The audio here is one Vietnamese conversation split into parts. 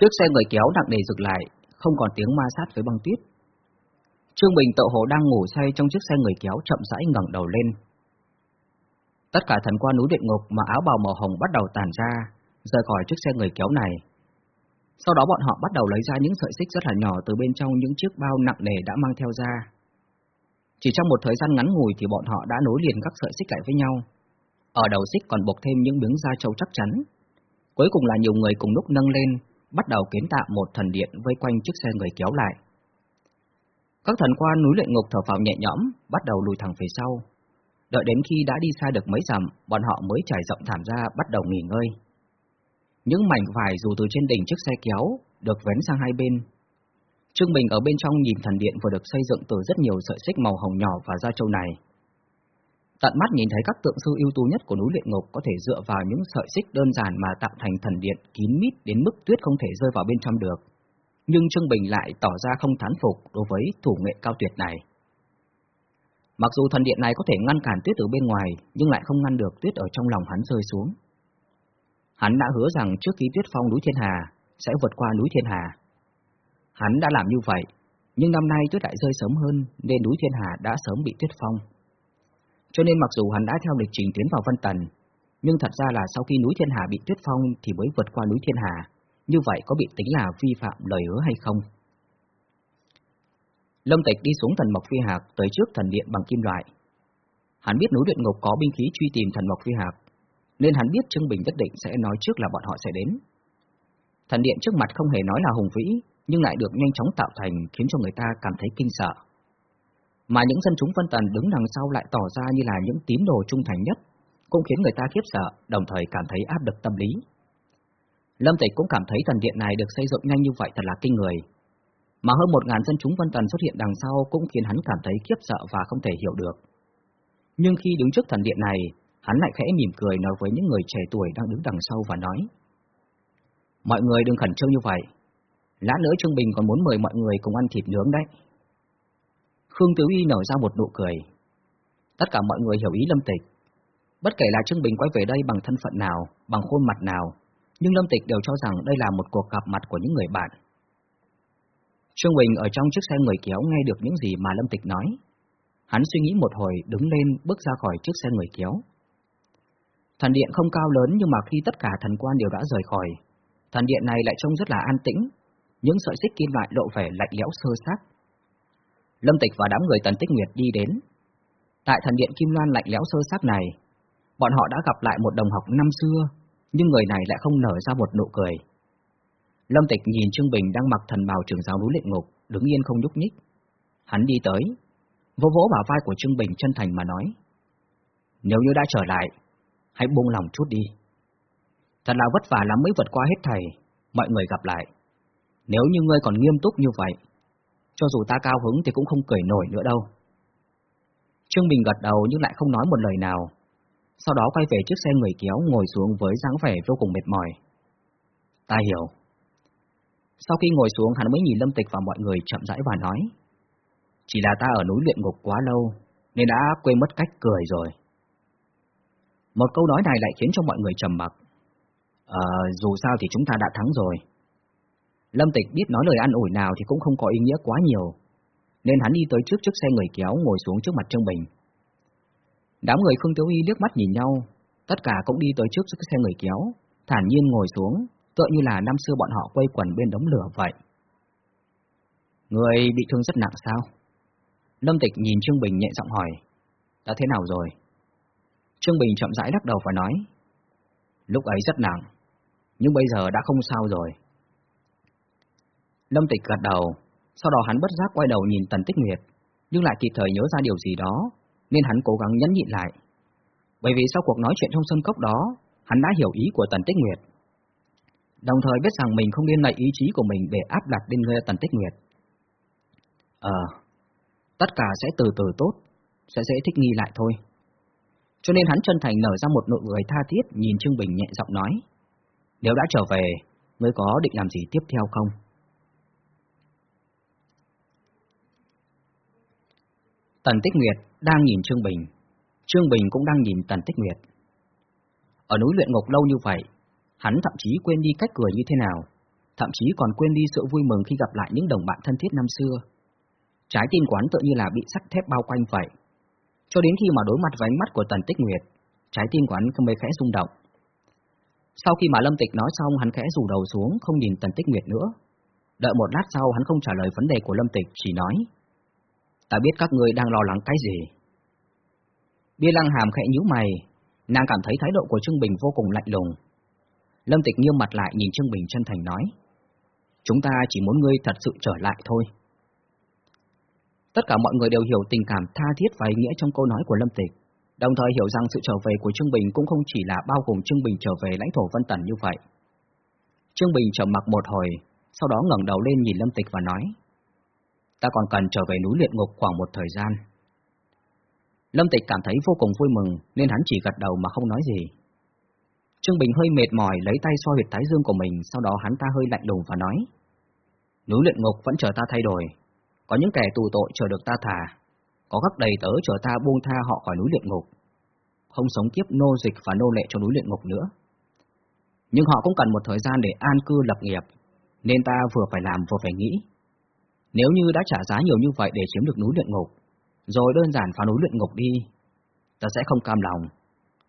Chiếc xe người kéo nặng nề rực lại, không còn tiếng ma sát với băng tuyết. Trương Bình tự hồ đang ngủ say trong chiếc xe người kéo chậm rãi ngẩng đầu lên. Tất cả thần qua núi địa ngục mà áo bào màu hồng bắt đầu tàn ra, rời khỏi chiếc xe người kéo này. Sau đó bọn họ bắt đầu lấy ra những sợi xích rất là nhỏ từ bên trong những chiếc bao nặng nề đã mang theo ra. Chỉ trong một thời gian ngắn ngủi thì bọn họ đã nối liền các sợi xích lại với nhau. Ở đầu xích còn buộc thêm những miếng da trâu chắc chắn. Cuối cùng là nhiều người cùng lúc nâng lên, bắt đầu kiến tạo một thần điện vây quanh chiếc xe người kéo lại. Các thần quan núi luyện ngục thở phào nhẹ nhõm, bắt đầu lùi thẳng phía sau. Đợi đến khi đã đi xa được mấy dặm, bọn họ mới trải rộng thảm ra bắt đầu nghỉ ngơi. Những mảnh vải dù từ trên đỉnh chiếc xe kéo được vén sang hai bên. Trương Bình ở bên trong nhìn thần điện vừa được xây dựng từ rất nhiều sợi xích màu hồng nhỏ và da trâu này. Tận mắt nhìn thấy các tượng sư ưu tú nhất của núi luyện ngục có thể dựa vào những sợi xích đơn giản mà tạo thành thần điện kín mít đến mức tuyết không thể rơi vào bên trong được. Nhưng Trương Bình lại tỏ ra không thán phục đối với thủ nghệ cao tuyệt này. Mặc dù thần điện này có thể ngăn cản tuyết từ bên ngoài, nhưng lại không ngăn được tuyết ở trong lòng hắn rơi xuống. Hắn đã hứa rằng trước khi tuyết phong núi Thiên Hà, sẽ vượt qua núi Thiên Hà. Hắn đã làm như vậy, nhưng năm nay tuyết lại rơi sớm hơn nên núi Thiên Hà đã sớm bị tuyết phong. Cho nên mặc dù hắn đã theo lịch trình tiến vào Vân Tần, nhưng thật ra là sau khi núi Thiên Hà bị tuyết phong thì mới vượt qua núi Thiên Hà, như vậy có bị tính là vi phạm lời hứa hay không? Lâm Tịch đi xuống thần Mộc Phi Hạc tới trước thần điện bằng kim loại. Hắn biết núi luyện ngục có binh khí truy tìm thần Mộc Phi Hạc, nên hắn biết Trương Bình nhất định sẽ nói trước là bọn họ sẽ đến. Thần điện trước mặt không hề nói là hùng vĩ, nhưng lại được nhanh chóng tạo thành khiến cho người ta cảm thấy kinh sợ. Mà những dân chúng phân tần đứng đằng sau lại tỏ ra như là những tín đồ trung thành nhất, cũng khiến người ta khiếp sợ, đồng thời cảm thấy áp lực tâm lý. Lâm Tịch cũng cảm thấy thần điện này được xây dựng nhanh như vậy thật là kinh người, mà hơn một ngàn dân chúng Vân Tần xuất hiện đằng sau cũng khiến hắn cảm thấy khiếp sợ và không thể hiểu được. Nhưng khi đứng trước thần điện này, hắn lại khẽ mỉm cười nói với những người trẻ tuổi đang đứng đằng sau và nói Mọi người đừng khẩn trương như vậy, lát nữa Trương Bình còn muốn mời mọi người cùng ăn thịt nướng đấy. Khương Tiểu Y nở ra một nụ cười. Tất cả mọi người hiểu ý Lâm Tịch. Bất kể là Trương Bình quay về đây bằng thân phận nào, bằng khuôn mặt nào, nhưng Lâm Tịch đều cho rằng đây là một cuộc gặp mặt của những người bạn. Trương Bình ở trong chiếc xe người kéo nghe được những gì mà Lâm Tịch nói. Hắn suy nghĩ một hồi đứng lên bước ra khỏi chiếc xe người kéo. Thần điện không cao lớn nhưng mà khi tất cả thần quan đều đã rời khỏi, thần điện này lại trông rất là an tĩnh, những sợi xích kim loại lộ vẻ lạnh lẽo sơ sát. Lâm Tịch và đám người Tần Tích Nguyệt đi đến. Tại thần điện Kim Loan lạnh lẽo sơ sát này, bọn họ đã gặp lại một đồng học năm xưa, nhưng người này lại không nở ra một nụ cười. Lâm Tịch nhìn Trương Bình đang mặc thần bào trường giáo núi luyện ngục, đứng yên không nhúc nhích. Hắn đi tới, vỗ vỗ vào vai của Trương Bình chân thành mà nói. Nếu như đã trở lại, hãy buông lòng chút đi. Thật là vất vả lắm mới vượt qua hết thầy, mọi người gặp lại. Nếu như ngươi còn nghiêm túc như vậy, cho dù ta cao hứng thì cũng không cười nổi nữa đâu. Trương Bình gật đầu nhưng lại không nói một lời nào. Sau đó quay về chiếc xe người kéo ngồi xuống với dáng vẻ vô cùng mệt mỏi. Ta hiểu. Sau khi ngồi xuống hắn mới nhìn Lâm Tịch và mọi người chậm rãi và nói. Chỉ là ta ở núi luyện ngục quá lâu, nên đã quên mất cách cười rồi. Một câu nói này lại khiến cho mọi người trầm mặc. Ờ, dù sao thì chúng ta đã thắng rồi. Lâm Tịch biết nói lời ăn ủi nào thì cũng không có ý nghĩa quá nhiều, nên hắn đi tới trước chiếc xe người kéo ngồi xuống trước mặt Trương Bình. Đám người Khương Tiếu Y liếc mắt nhìn nhau, tất cả cũng đi tới trước chiếc xe người kéo, thản nhiên ngồi xuống, tựa như là năm xưa bọn họ quây quần bên đống lửa vậy. Người bị thương rất nặng sao? Lâm Tịch nhìn Trương Bình nhẹ giọng hỏi, đã thế nào rồi? Trương Bình chậm rãi lắc đầu và nói, lúc ấy rất nặng, nhưng bây giờ đã không sao rồi. Lâm Tịch gật đầu, sau đó hắn bất giác quay đầu nhìn Tần Tích Nguyệt, nhưng lại kịp thời nhớ ra điều gì đó, nên hắn cố gắng nhẫn nhịn lại. Bởi vì sau cuộc nói chuyện trong sân cốc đó, hắn đã hiểu ý của Tần Tích Nguyệt. Đồng thời biết rằng mình không nên lấy ý chí của mình để áp đặt lên người Tần Tích Nguyệt. Ờ, tất cả sẽ từ từ tốt, sẽ dễ thích nghi lại thôi. Cho nên hắn chân thành nở ra một nụ cười tha thiết nhìn Trương Bình nhẹ giọng nói. Nếu đã trở về, ngươi có định làm gì tiếp theo không? Tần Tích Nguyệt đang nhìn Trương Bình, Trương Bình cũng đang nhìn Tần Tích Nguyệt. Ở núi luyện ngục lâu như vậy, hắn thậm chí quên đi cách cười như thế nào, thậm chí còn quên đi sự vui mừng khi gặp lại những đồng bạn thân thiết năm xưa. Trái tim quán tự như là bị sắt thép bao quanh vậy. Cho đến khi mà đối mặt với ánh mắt của Tần Tích Nguyệt, trái tim quán không mới khẽ rung động. Sau khi mà Lâm Tịch nói xong, hắn khẽ rủ đầu xuống, không nhìn Tần Tích Nguyệt nữa. Đợi một lát sau, hắn không trả lời vấn đề của Lâm Tịch, chỉ nói. Ta biết các người đang lo lắng cái gì. Bia lăng hàm khẽ nhíu mày, nàng cảm thấy thái độ của Trương Bình vô cùng lạnh lùng. Lâm Tịch nghiêm mặt lại nhìn Trương Bình chân thành nói. Chúng ta chỉ muốn ngươi thật sự trở lại thôi. Tất cả mọi người đều hiểu tình cảm tha thiết và ý nghĩa trong câu nói của Lâm Tịch, đồng thời hiểu rằng sự trở về của Trương Bình cũng không chỉ là bao gồm Trương Bình trở về lãnh thổ Vân Tần như vậy. Trương Bình trầm mặc một hồi, sau đó ngẩng đầu lên nhìn Lâm Tịch và nói, ta còn cần trở về núi luyện ngục khoảng một thời gian. Lâm Tịch cảm thấy vô cùng vui mừng nên hắn chỉ gật đầu mà không nói gì. Trương Bình hơi mệt mỏi lấy tay xoa huyệt thái dương của mình, sau đó hắn ta hơi lạnh lùng và nói, núi luyện ngục vẫn chờ ta thay đổi, có những kẻ tù tội chờ được ta thả, có các đầy tớ chờ ta buông tha họ khỏi núi luyện ngục, không sống kiếp nô dịch và nô lệ cho núi luyện ngục nữa. Nhưng họ cũng cần một thời gian để an cư lập nghiệp, nên ta vừa phải làm vừa phải nghĩ. Nếu như đã trả giá nhiều như vậy để chiếm được núi luyện ngục, rồi đơn giản phá núi luyện ngục đi, ta sẽ không cam lòng,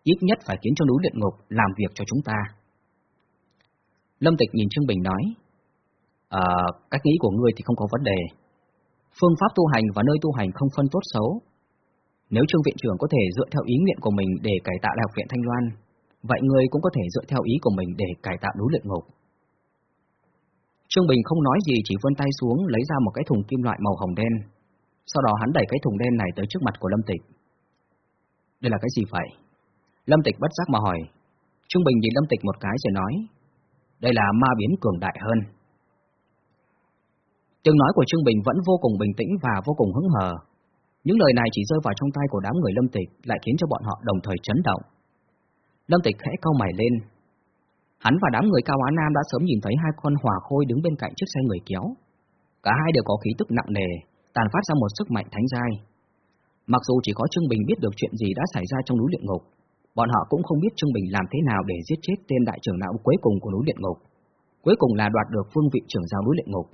ít nhất phải khiến cho núi luyện ngục làm việc cho chúng ta. Lâm Tịch nhìn Trương Bình nói, Ờ, cách nghĩ của ngươi thì không có vấn đề. Phương pháp tu hành và nơi tu hành không phân tốt xấu. Nếu Trương Viện trưởng có thể dựa theo ý nguyện của mình để cải tạo Đại học viện Thanh Loan, vậy ngươi cũng có thể dựa theo ý của mình để cải tạo núi luyện ngục. Trương Bình không nói gì, chỉ vươn tay xuống, lấy ra một cái thùng kim loại màu hồng đen. Sau đó hắn đẩy cái thùng đen này tới trước mặt của Lâm Tịch. Đây là cái gì vậy? Lâm Tịch bất giác mà hỏi. Trương Bình nhìn Lâm Tịch một cái rồi nói. Đây là ma biến cường đại hơn. Tiếng nói của Trương Bình vẫn vô cùng bình tĩnh và vô cùng hứng hờ. Những lời này chỉ rơi vào trong tay của đám người Lâm Tịch, lại khiến cho bọn họ đồng thời chấn động. Lâm Tịch khẽ cau mày lên. Hắn và đám người Cao Á Nam đã sớm nhìn thấy hai con hỏa khôi đứng bên cạnh chiếc xe người kéo. Cả hai đều có khí tức nặng nề, tàn phát ra một sức mạnh thánh giai. Mặc dù chỉ có Trương Bình biết được chuyện gì đã xảy ra trong núi luyện ngục, bọn họ cũng không biết Trương Bình làm thế nào để giết chết tên đại trưởng lão cuối cùng của núi luyện ngục. Cuối cùng là đoạt được phương vị trưởng giáo núi luyện ngục.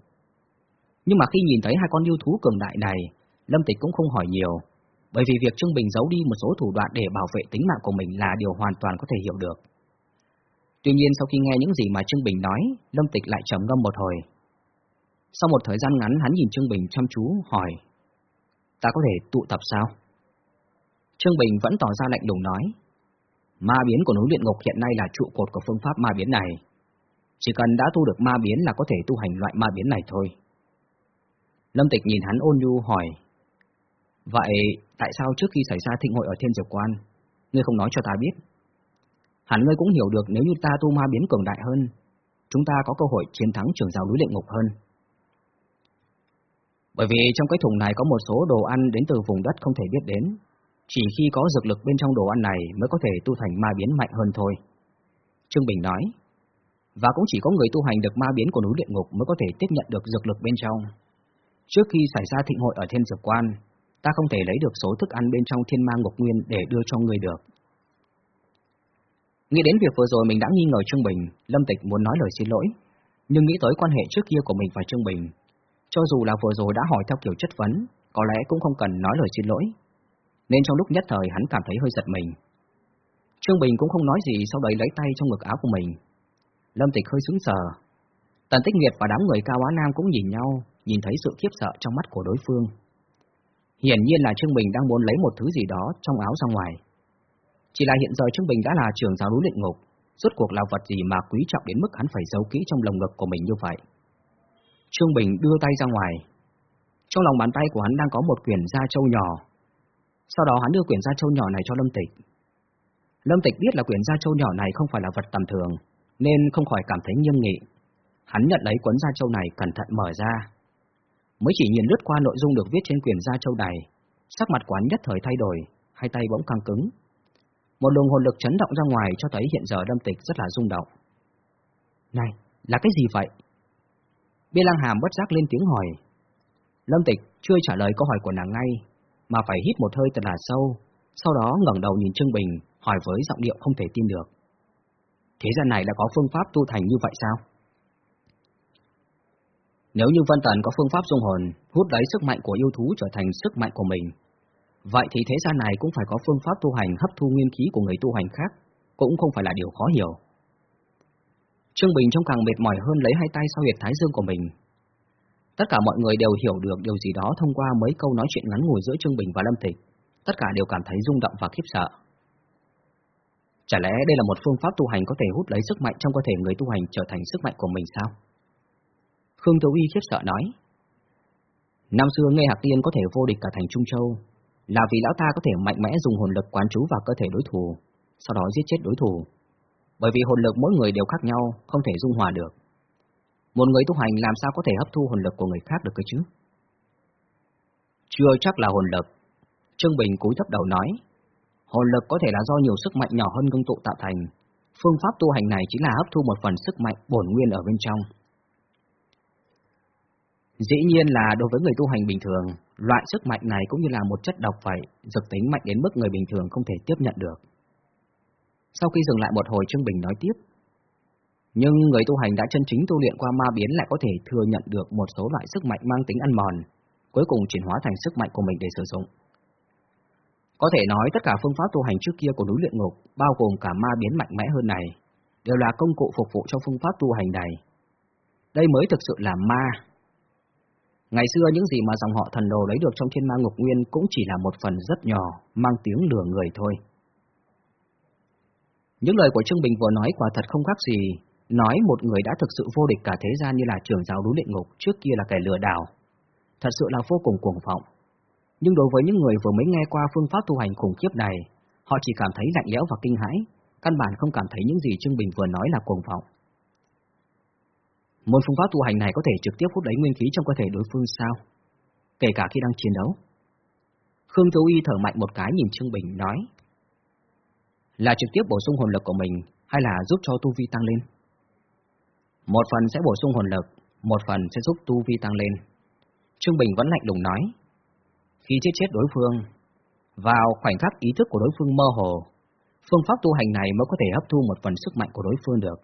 Nhưng mà khi nhìn thấy hai con yêu thú cường đại này, Lâm Tịch cũng không hỏi nhiều, bởi vì việc Trương Bình giấu đi một số thủ đoạn để bảo vệ tính mạng của mình là điều hoàn toàn có thể hiểu được. Tuy nhiên sau khi nghe những gì mà Trương Bình nói, Lâm Tịch lại trầm ngâm một hồi. Sau một thời gian ngắn hắn nhìn Trương Bình chăm chú, hỏi Ta có thể tụ tập sao? Trương Bình vẫn tỏ ra lạnh lùng nói Ma biến của núi luyện ngục hiện nay là trụ cột của phương pháp ma biến này. Chỉ cần đã tu được ma biến là có thể tu hành loại ma biến này thôi. Lâm Tịch nhìn hắn ôn nhu hỏi Vậy tại sao trước khi xảy ra thịnh hội ở Thiên Diệp Quan, ngươi không nói cho ta biết? Hẳn ngươi cũng hiểu được nếu như ta tu ma biến cường đại hơn, chúng ta có cơ hội chiến thắng trường giáo núi luyện ngục hơn. Bởi vì trong cái thùng này có một số đồ ăn đến từ vùng đất không thể biết đến, chỉ khi có dược lực bên trong đồ ăn này mới có thể tu thành ma biến mạnh hơn thôi. Trương Bình nói, và cũng chỉ có người tu hành được ma biến của núi luyện ngục mới có thể tiếp nhận được dược lực bên trong. Trước khi xảy ra thịnh hội ở thiên dược quan, ta không thể lấy được số thức ăn bên trong thiên ma ngục nguyên để đưa cho người được. Nghĩ đến việc vừa rồi mình đã nghi ngờ Trương Bình, Lâm Tịch muốn nói lời xin lỗi, nhưng nghĩ tới quan hệ trước kia của mình và Trương Bình, cho dù là vừa rồi đã hỏi theo kiểu chất vấn, có lẽ cũng không cần nói lời xin lỗi, nên trong lúc nhất thời hắn cảm thấy hơi giật mình. Trương Bình cũng không nói gì sau đấy lấy tay trong ngực áo của mình. Lâm Tịch hơi sững sờ. Tần Tích Nguyệt và đám người Cao Á Nam cũng nhìn nhau, nhìn thấy sự khiếp sợ trong mắt của đối phương. Hiển nhiên là Trương Bình đang muốn lấy một thứ gì đó trong áo ra ngoài. Chỉ là hiện giờ Trương Bình đã là trưởng giáo núi luyện ngục, rốt cuộc là vật gì mà quý trọng đến mức hắn phải giấu kỹ trong lồng ngực của mình như vậy. Trương Bình đưa tay ra ngoài. Trong lòng bàn tay của hắn đang có một quyển da trâu nhỏ. Sau đó hắn đưa quyển da trâu nhỏ này cho Lâm Tịch. Lâm Tịch biết là quyển da trâu nhỏ này không phải là vật tầm thường, nên không khỏi cảm thấy nghiêm nghị. Hắn nhận lấy cuốn da trâu này cẩn thận mở ra. Mới chỉ nhìn lướt qua nội dung được viết trên quyển da trâu này, sắc mặt quán nhất thời thay đổi, hai tay bỗng căng cứng. Một luồng hồn lực chấn động ra ngoài cho thấy hiện giờ Lâm Tịch rất là rung động. Này, là cái gì vậy? Bia Lang Hàm bất giác lên tiếng hỏi. Lâm Tịch chưa trả lời câu hỏi của nàng ngay, mà phải hít một hơi thật là sâu, sau đó ngẩng đầu nhìn Trương Bình, hỏi với giọng điệu không thể tin được. Thế gian này là có phương pháp tu thành như vậy sao? Nếu như Vân Tần có phương pháp dung hồn, hút lấy sức mạnh của yêu thú trở thành sức mạnh của mình, vậy thì thế gian này cũng phải có phương pháp tu hành hấp thu nguyên khí của người tu hành khác, cũng không phải là điều khó hiểu. Trương Bình trong càng mệt mỏi hơn lấy hai tay sau huyệt thái dương của mình. Tất cả mọi người đều hiểu được điều gì đó thông qua mấy câu nói chuyện ngắn ngủi giữa Trương Bình và Lâm Tịch. Tất cả đều cảm thấy rung động và khiếp sợ. Chả lẽ đây là một phương pháp tu hành có thể hút lấy sức mạnh trong cơ thể người tu hành trở thành sức mạnh của mình sao? Khương Tiểu Y khiếp sợ nói. Năm xưa Nghe Hạc Tiên có thể vô địch cả thành Trung Châu, là vì lão ta có thể mạnh mẽ dùng hồn lực quán trú vào cơ thể đối thủ, sau đó giết chết đối thủ. Bởi vì hồn lực mỗi người đều khác nhau, không thể dung hòa được. Một người tu hành làm sao có thể hấp thu hồn lực của người khác được cơ chứ? Chưa chắc là hồn lực. Trương Bình cúi thấp đầu nói, hồn lực có thể là do nhiều sức mạnh nhỏ hơn ngưng tụ tạo thành. Phương pháp tu hành này chính là hấp thu một phần sức mạnh bổn nguyên ở bên trong. Dĩ nhiên là đối với người tu hành bình thường, loại sức mạnh này cũng như là một chất độc vậy, dược tính mạnh đến mức người bình thường không thể tiếp nhận được. Sau khi dừng lại một hồi Trương Bình nói tiếp, nhưng người tu hành đã chân chính tu luyện qua ma biến lại có thể thừa nhận được một số loại sức mạnh mang tính ăn mòn, cuối cùng chuyển hóa thành sức mạnh của mình để sử dụng. Có thể nói tất cả phương pháp tu hành trước kia của núi luyện ngục, bao gồm cả ma biến mạnh mẽ hơn này, đều là công cụ phục vụ cho phương pháp tu hành này. Đây mới thực sự là ma. Ngày xưa những gì mà dòng họ thần đồ lấy được trong thiên ma ngục nguyên cũng chỉ là một phần rất nhỏ, mang tiếng lừa người thôi. Những lời của Trương Bình vừa nói quả thật không khác gì, nói một người đã thực sự vô địch cả thế gian như là trưởng giáo núi luyện ngục trước kia là kẻ lừa đảo. Thật sự là vô cùng cuồng vọng. Nhưng đối với những người vừa mới nghe qua phương pháp tu hành khủng khiếp này, họ chỉ cảm thấy lạnh lẽo và kinh hãi, căn bản không cảm thấy những gì Trương Bình vừa nói là cuồng vọng. Môn phương pháp tu hành này có thể trực tiếp hút lấy nguyên khí trong cơ thể đối phương sao? Kể cả khi đang chiến đấu. Khương Thiếu Y thở mạnh một cái nhìn Trương Bình nói. Là trực tiếp bổ sung hồn lực của mình hay là giúp cho tu vi tăng lên? Một phần sẽ bổ sung hồn lực, một phần sẽ giúp tu vi tăng lên. Trương Bình vẫn lạnh lùng nói. Khi chết chết đối phương, vào khoảnh khắc ý thức của đối phương mơ hồ, phương pháp tu hành này mới có thể hấp thu một phần sức mạnh của đối phương được,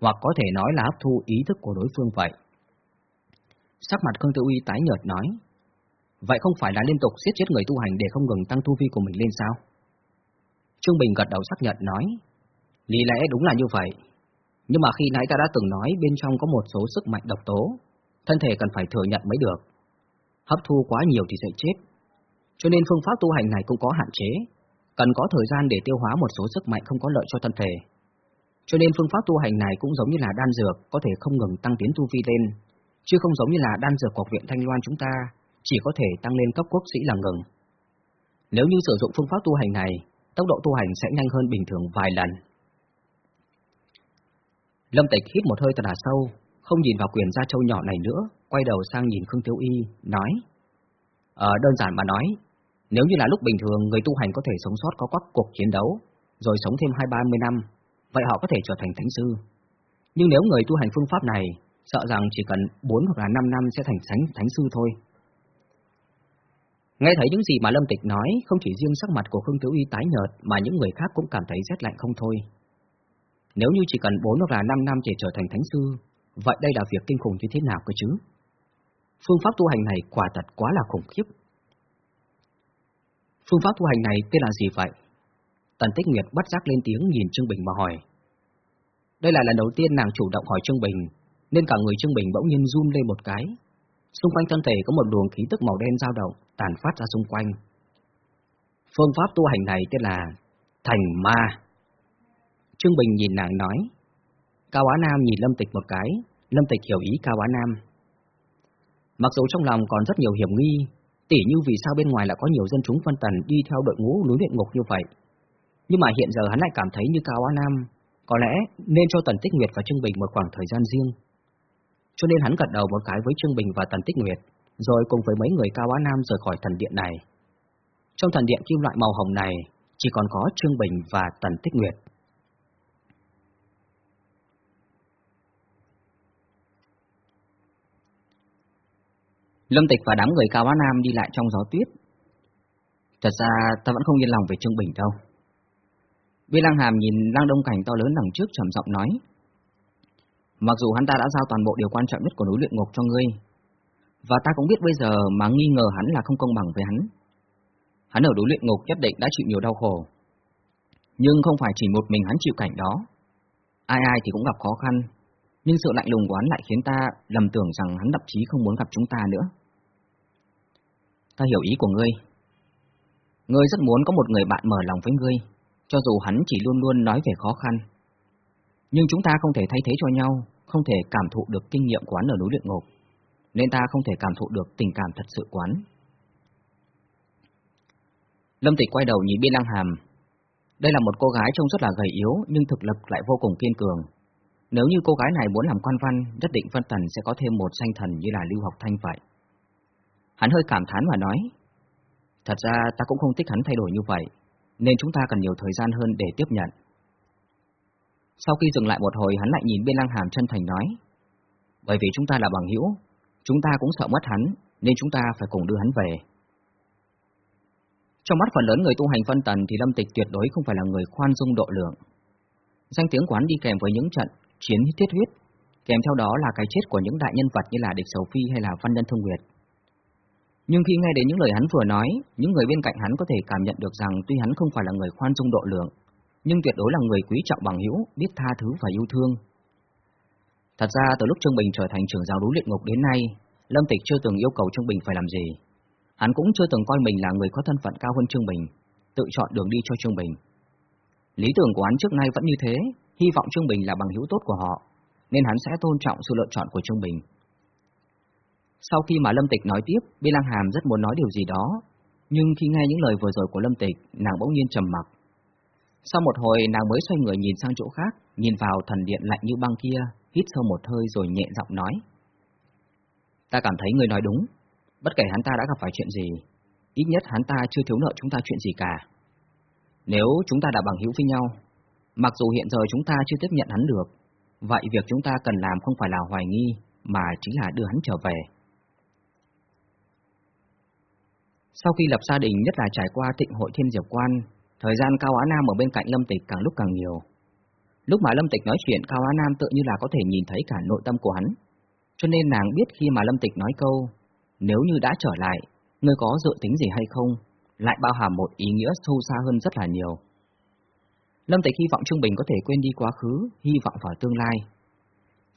hoặc có thể nói là hấp thu ý thức của đối phương vậy. Sắc mặt Khương tiêu Uy tái nhợt nói, vậy không phải là liên tục giết chết người tu hành để không ngừng tăng tu vi của mình lên sao? Trương Bình gật đầu xác nhận nói, lý lẽ đúng là như vậy, nhưng mà khi nãy ta đã từng nói bên trong có một số sức mạnh độc tố, thân thể cần phải thừa nhận mới được. Hấp thu quá nhiều thì sẽ chết. Cho nên phương pháp tu hành này cũng có hạn chế, cần có thời gian để tiêu hóa một số sức mạnh không có lợi cho thân thể. Cho nên phương pháp tu hành này cũng giống như là đan dược, có thể không ngừng tăng tiến tu vi lên, chứ không giống như là đan dược của viện Thanh Loan chúng ta, chỉ có thể tăng lên cấp quốc sĩ là ngừng. Nếu như sử dụng phương pháp tu hành này, tốc độ tu hành sẽ nhanh hơn bình thường vài lần. Lâm Tịch hít một hơi thật là sâu, không nhìn vào quyền gia châu nhỏ này nữa, quay đầu sang nhìn Khương Thiếu Y, nói. Ờ, đơn giản mà nói, nếu như là lúc bình thường người tu hành có thể sống sót có các cuộc chiến đấu, rồi sống thêm hai ba mươi năm, vậy họ có thể trở thành thánh sư. Nhưng nếu người tu hành phương pháp này, sợ rằng chỉ cần 4 hoặc là 5 năm sẽ thành thánh, thánh sư thôi. Nghe thấy những gì mà Lâm Tịch nói, không chỉ riêng sắc mặt của Khương Tiểu Y tái nhợt mà những người khác cũng cảm thấy rét lạnh không thôi. Nếu như chỉ cần 4 hoặc là 5 năm để trở thành thánh sư, vậy đây là việc kinh khủng như thế nào cơ chứ? Phương pháp tu hành này quả thật quá là khủng khiếp. Phương pháp tu hành này tên là gì vậy? Tần Tích Nguyệt bắt giác lên tiếng nhìn Trương Bình mà hỏi. Đây là lần đầu tiên nàng chủ động hỏi Trương Bình, nên cả người Trương Bình bỗng nhiên run lên một cái. Xung quanh thân thể có một luồng khí tức màu đen dao động, tàn phát ra xung quanh. Phương pháp tu hành này tên là Thành Ma. Trương Bình nhìn nàng nói. Cao Á Nam nhìn Lâm Tịch một cái, Lâm Tịch hiểu ý Cao Á Nam. Mặc dù trong lòng còn rất nhiều hiểm nghi, tỉ như vì sao bên ngoài lại có nhiều dân chúng phân tần đi theo đội ngũ núi luyện ngục như vậy. Nhưng mà hiện giờ hắn lại cảm thấy như Cao Á Nam, có lẽ nên cho Tần Tích Nguyệt và Trương Bình một khoảng thời gian riêng. Cho nên hắn gật đầu một cái với Trương Bình và Tần Tích Nguyệt, rồi cùng với mấy người Cao Á Nam rời khỏi thần điện này. Trong thần điện kim loại màu hồng này, chỉ còn có Trương Bình và Tần Tích Nguyệt. Lâm Tịch và đám người Cao Á Nam đi lại trong gió tuyết. Thật ra ta vẫn không yên lòng về Trương Bình đâu. Vi Lăng Hàm nhìn Lăng Đông Cảnh to lớn đằng trước trầm giọng nói. Mặc dù hắn ta đã giao toàn bộ điều quan trọng nhất của núi luyện ngục cho ngươi, và ta cũng biết bây giờ mà nghi ngờ hắn là không công bằng với hắn. Hắn ở núi luyện ngục nhất định đã chịu nhiều đau khổ. Nhưng không phải chỉ một mình hắn chịu cảnh đó. Ai ai thì cũng gặp khó khăn, nhưng sự lạnh lùng của hắn lại khiến ta lầm tưởng rằng hắn thậm chí không muốn gặp chúng ta nữa. Ta hiểu ý của ngươi. Ngươi rất muốn có một người bạn mở lòng với ngươi, cho dù hắn chỉ luôn luôn nói về khó khăn. Nhưng chúng ta không thể thay thế cho nhau, không thể cảm thụ được kinh nghiệm của hắn ở núi luyện ngục, nên ta không thể cảm thụ được tình cảm thật sự quán. Lâm Tịch quay đầu nhìn Biên Lăng Hàm. Đây là một cô gái trông rất là gầy yếu nhưng thực lực lại vô cùng kiên cường. Nếu như cô gái này muốn làm quan văn, nhất định Vân Tần sẽ có thêm một danh thần như là Lưu Học Thanh vậy. Hắn hơi cảm thán và nói, thật ra ta cũng không thích hắn thay đổi như vậy, nên chúng ta cần nhiều thời gian hơn để tiếp nhận. Sau khi dừng lại một hồi hắn lại nhìn bên lăng hàm chân thành nói, bởi vì chúng ta là bằng hữu, chúng ta cũng sợ mất hắn, nên chúng ta phải cùng đưa hắn về. Trong mắt phần lớn người tu hành phân tần thì Lâm Tịch tuyệt đối không phải là người khoan dung độ lượng. Danh tiếng của hắn đi kèm với những trận chiến thiết huyết, kèm theo đó là cái chết của những đại nhân vật như là địch Sầu Phi hay là Văn Nhân Thông Nguyệt. Nhưng khi nghe đến những lời hắn vừa nói, những người bên cạnh hắn có thể cảm nhận được rằng tuy hắn không phải là người khoan dung độ lượng, nhưng tuyệt đối là người quý trọng bằng hữu, biết tha thứ và yêu thương. Thật ra từ lúc Trương Bình trở thành trưởng giáo đối luyện ngục đến nay, Lâm Tịch chưa từng yêu cầu Trương Bình phải làm gì. Hắn cũng chưa từng coi mình là người có thân phận cao hơn Trương Bình, tự chọn đường đi cho Trương Bình. Lý tưởng của hắn trước nay vẫn như thế, hy vọng Trương Bình là bằng hữu tốt của họ, nên hắn sẽ tôn trọng sự lựa chọn của Trương Bình. Sau khi mà Lâm Tịch nói tiếp, Bi Lăng Hàm rất muốn nói điều gì đó, nhưng khi nghe những lời vừa rồi của Lâm Tịch, nàng bỗng nhiên trầm mặc. Sau một hồi, nàng mới xoay người nhìn sang chỗ khác, nhìn vào thần điện lạnh như băng kia, hít sâu một hơi rồi nhẹ giọng nói. Ta cảm thấy người nói đúng, bất kể hắn ta đã gặp phải chuyện gì, ít nhất hắn ta chưa thiếu nợ chúng ta chuyện gì cả. Nếu chúng ta đã bằng hữu với nhau, mặc dù hiện giờ chúng ta chưa tiếp nhận hắn được, vậy việc chúng ta cần làm không phải là hoài nghi, mà chính là đưa hắn trở về. Sau khi lập gia đình nhất là trải qua thịnh hội thiên diệp quan, thời gian Cao Á Nam ở bên cạnh Lâm Tịch càng lúc càng nhiều. Lúc mà Lâm Tịch nói chuyện, Cao Á Nam tự như là có thể nhìn thấy cả nội tâm của hắn. Cho nên nàng biết khi mà Lâm Tịch nói câu, nếu như đã trở lại, ngươi có dự tính gì hay không, lại bao hàm một ý nghĩa sâu xa hơn rất là nhiều. Lâm Tịch hy vọng Trương Bình có thể quên đi quá khứ, hy vọng vào tương lai.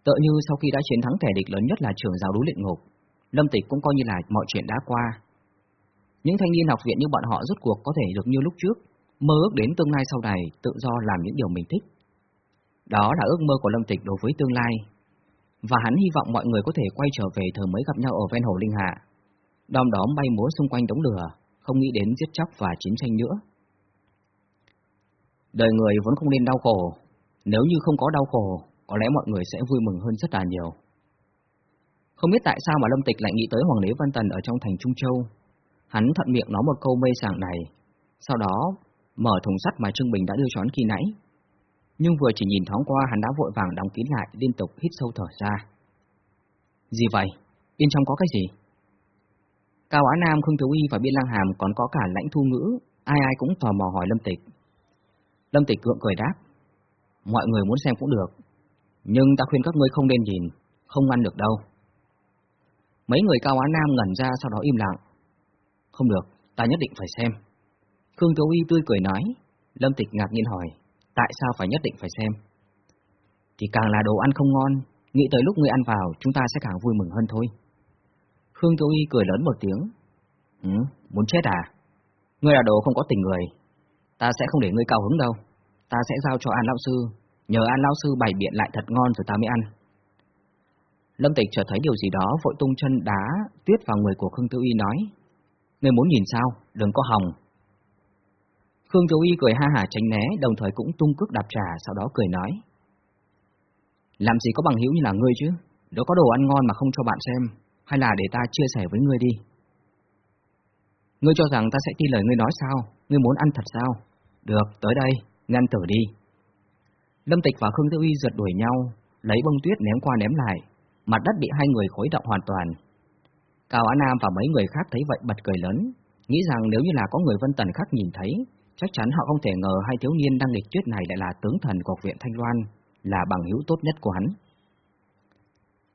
Tựa như sau khi đã chiến thắng kẻ địch lớn nhất là trưởng giáo đú luyện ngục, Lâm Tịch cũng coi như là mọi chuyện đã qua, những thanh niên học viện như bọn họ rốt cuộc có thể được như lúc trước, mơ ước đến tương lai sau này tự do làm những điều mình thích. Đó là ước mơ của Lâm Tịch đối với tương lai. Và hắn hy vọng mọi người có thể quay trở về thời mới gặp nhau ở ven hồ Linh Hạ. Đom đóm bay múa xung quanh đống lửa, không nghĩ đến giết chóc và chiến tranh nữa. Đời người vốn không nên đau khổ, nếu như không có đau khổ, có lẽ mọi người sẽ vui mừng hơn rất là nhiều. Không biết tại sao mà Lâm Tịch lại nghĩ tới Hoàng đế Văn Tần ở trong thành Trung Châu, Hắn thận miệng nói một câu mê sảng này, sau đó mở thùng sắt mà Trương Bình đã đưa cho hắn khi nãy. Nhưng vừa chỉ nhìn thoáng qua hắn đã vội vàng đóng kín lại, liên tục hít sâu thở ra. Gì vậy? Bên trong có cái gì? Cao Á Nam, Khương Thiếu Y và Biên Lang Hàm còn có cả lãnh thu ngữ, ai ai cũng tò mò hỏi Lâm Tịch. Lâm Tịch cượng cười đáp. Mọi người muốn xem cũng được, nhưng ta khuyên các ngươi không nên nhìn, không ăn được đâu. Mấy người Cao Á Nam ngẩn ra sau đó im lặng, không được, ta nhất định phải xem. Khương Thiếu Y tươi cười nói, Lâm Tịch ngạc nhiên hỏi, tại sao phải nhất định phải xem? Thì càng là đồ ăn không ngon, nghĩ tới lúc ngươi ăn vào, chúng ta sẽ càng vui mừng hơn thôi. Khương Thiếu Y cười lớn một tiếng, ừ, muốn chết à? Ngươi là đồ không có tình người, ta sẽ không để ngươi cao hứng đâu, ta sẽ giao cho An Lão Sư, nhờ An Lão Sư bày biện lại thật ngon rồi ta mới ăn. Lâm Tịch chợt thấy điều gì đó vội tung chân đá tuyết vào người của Khương Tiêu Y nói, Ngươi muốn nhìn sao, đừng có hòng. Khương Châu Y cười ha hả tránh né, đồng thời cũng tung cước đạp trà, sau đó cười nói. Làm gì có bằng hữu như là ngươi chứ, đó có đồ ăn ngon mà không cho bạn xem, hay là để ta chia sẻ với ngươi đi. Ngươi cho rằng ta sẽ tin lời ngươi nói sao, ngươi muốn ăn thật sao? Được, tới đây, ngăn tử đi. Lâm Tịch và Khương Châu Y giật đuổi nhau, lấy bông tuyết ném qua ném lại, mặt đất bị hai người khối động hoàn toàn, Cao Á Nam và mấy người khác thấy vậy bật cười lớn, nghĩ rằng nếu như là có người Vân Tần khác nhìn thấy, chắc chắn họ không thể ngờ hai thiếu niên đang nghịch tuyết này lại là tướng thần của viện Thanh Loan, là bằng hữu tốt nhất của hắn.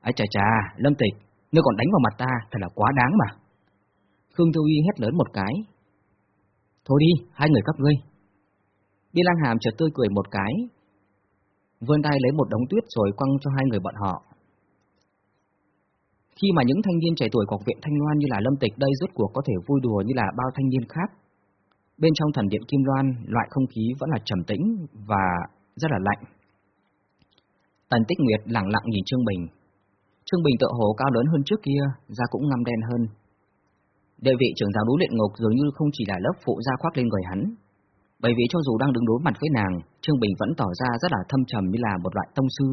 Ấy chà chà, Lâm Tịch, ngươi còn đánh vào mặt ta, thật là quá đáng mà. Khương Thư Uy hét lớn một cái. Thôi đi, hai người các ngươi. Đi Lang Hàm chợt tươi cười một cái, vươn tay lấy một đống tuyết rồi quăng cho hai người bọn họ. Khi mà những thanh niên trẻ tuổi của viện Thanh Loan như là Lâm Tịch đây rốt cuộc có thể vui đùa như là bao thanh niên khác, bên trong thần điện Kim Loan loại không khí vẫn là trầm tĩnh và rất là lạnh. Tần Tích Nguyệt lặng lặng nhìn Trương Bình. Trương Bình tự hồ cao lớn hơn trước kia, da cũng ngăm đen hơn. Đệ vị trưởng giáo núi luyện ngục dường như không chỉ là lớp phụ da khoác lên người hắn, bởi vì cho dù đang đứng đối mặt với nàng, Trương Bình vẫn tỏ ra rất là thâm trầm như là một loại tông sư,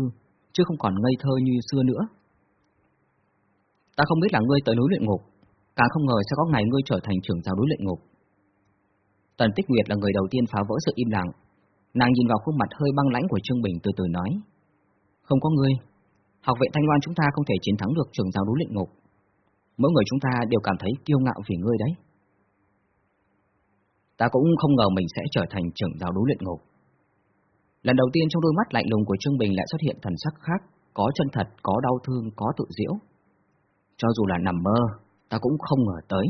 chứ không còn ngây thơ như xưa nữa. Ta không biết là ngươi tới núi luyện ngục, càng không ngờ sẽ có ngày ngươi trở thành trưởng giáo núi luyện ngục. Tần Tích Nguyệt là người đầu tiên phá vỡ sự im lặng. Nàng nhìn vào khuôn mặt hơi băng lãnh của Trương Bình từ từ nói. Không có ngươi, học viện Thanh Loan chúng ta không thể chiến thắng được trưởng giáo núi luyện ngục. Mỗi người chúng ta đều cảm thấy kiêu ngạo vì ngươi đấy. Ta cũng không ngờ mình sẽ trở thành trưởng giáo núi luyện ngục. Lần đầu tiên trong đôi mắt lạnh lùng của Trương Bình lại xuất hiện thần sắc khác, có chân thật, có đau thương, có tự diễu. Cho dù là nằm mơ, ta cũng không ngờ tới.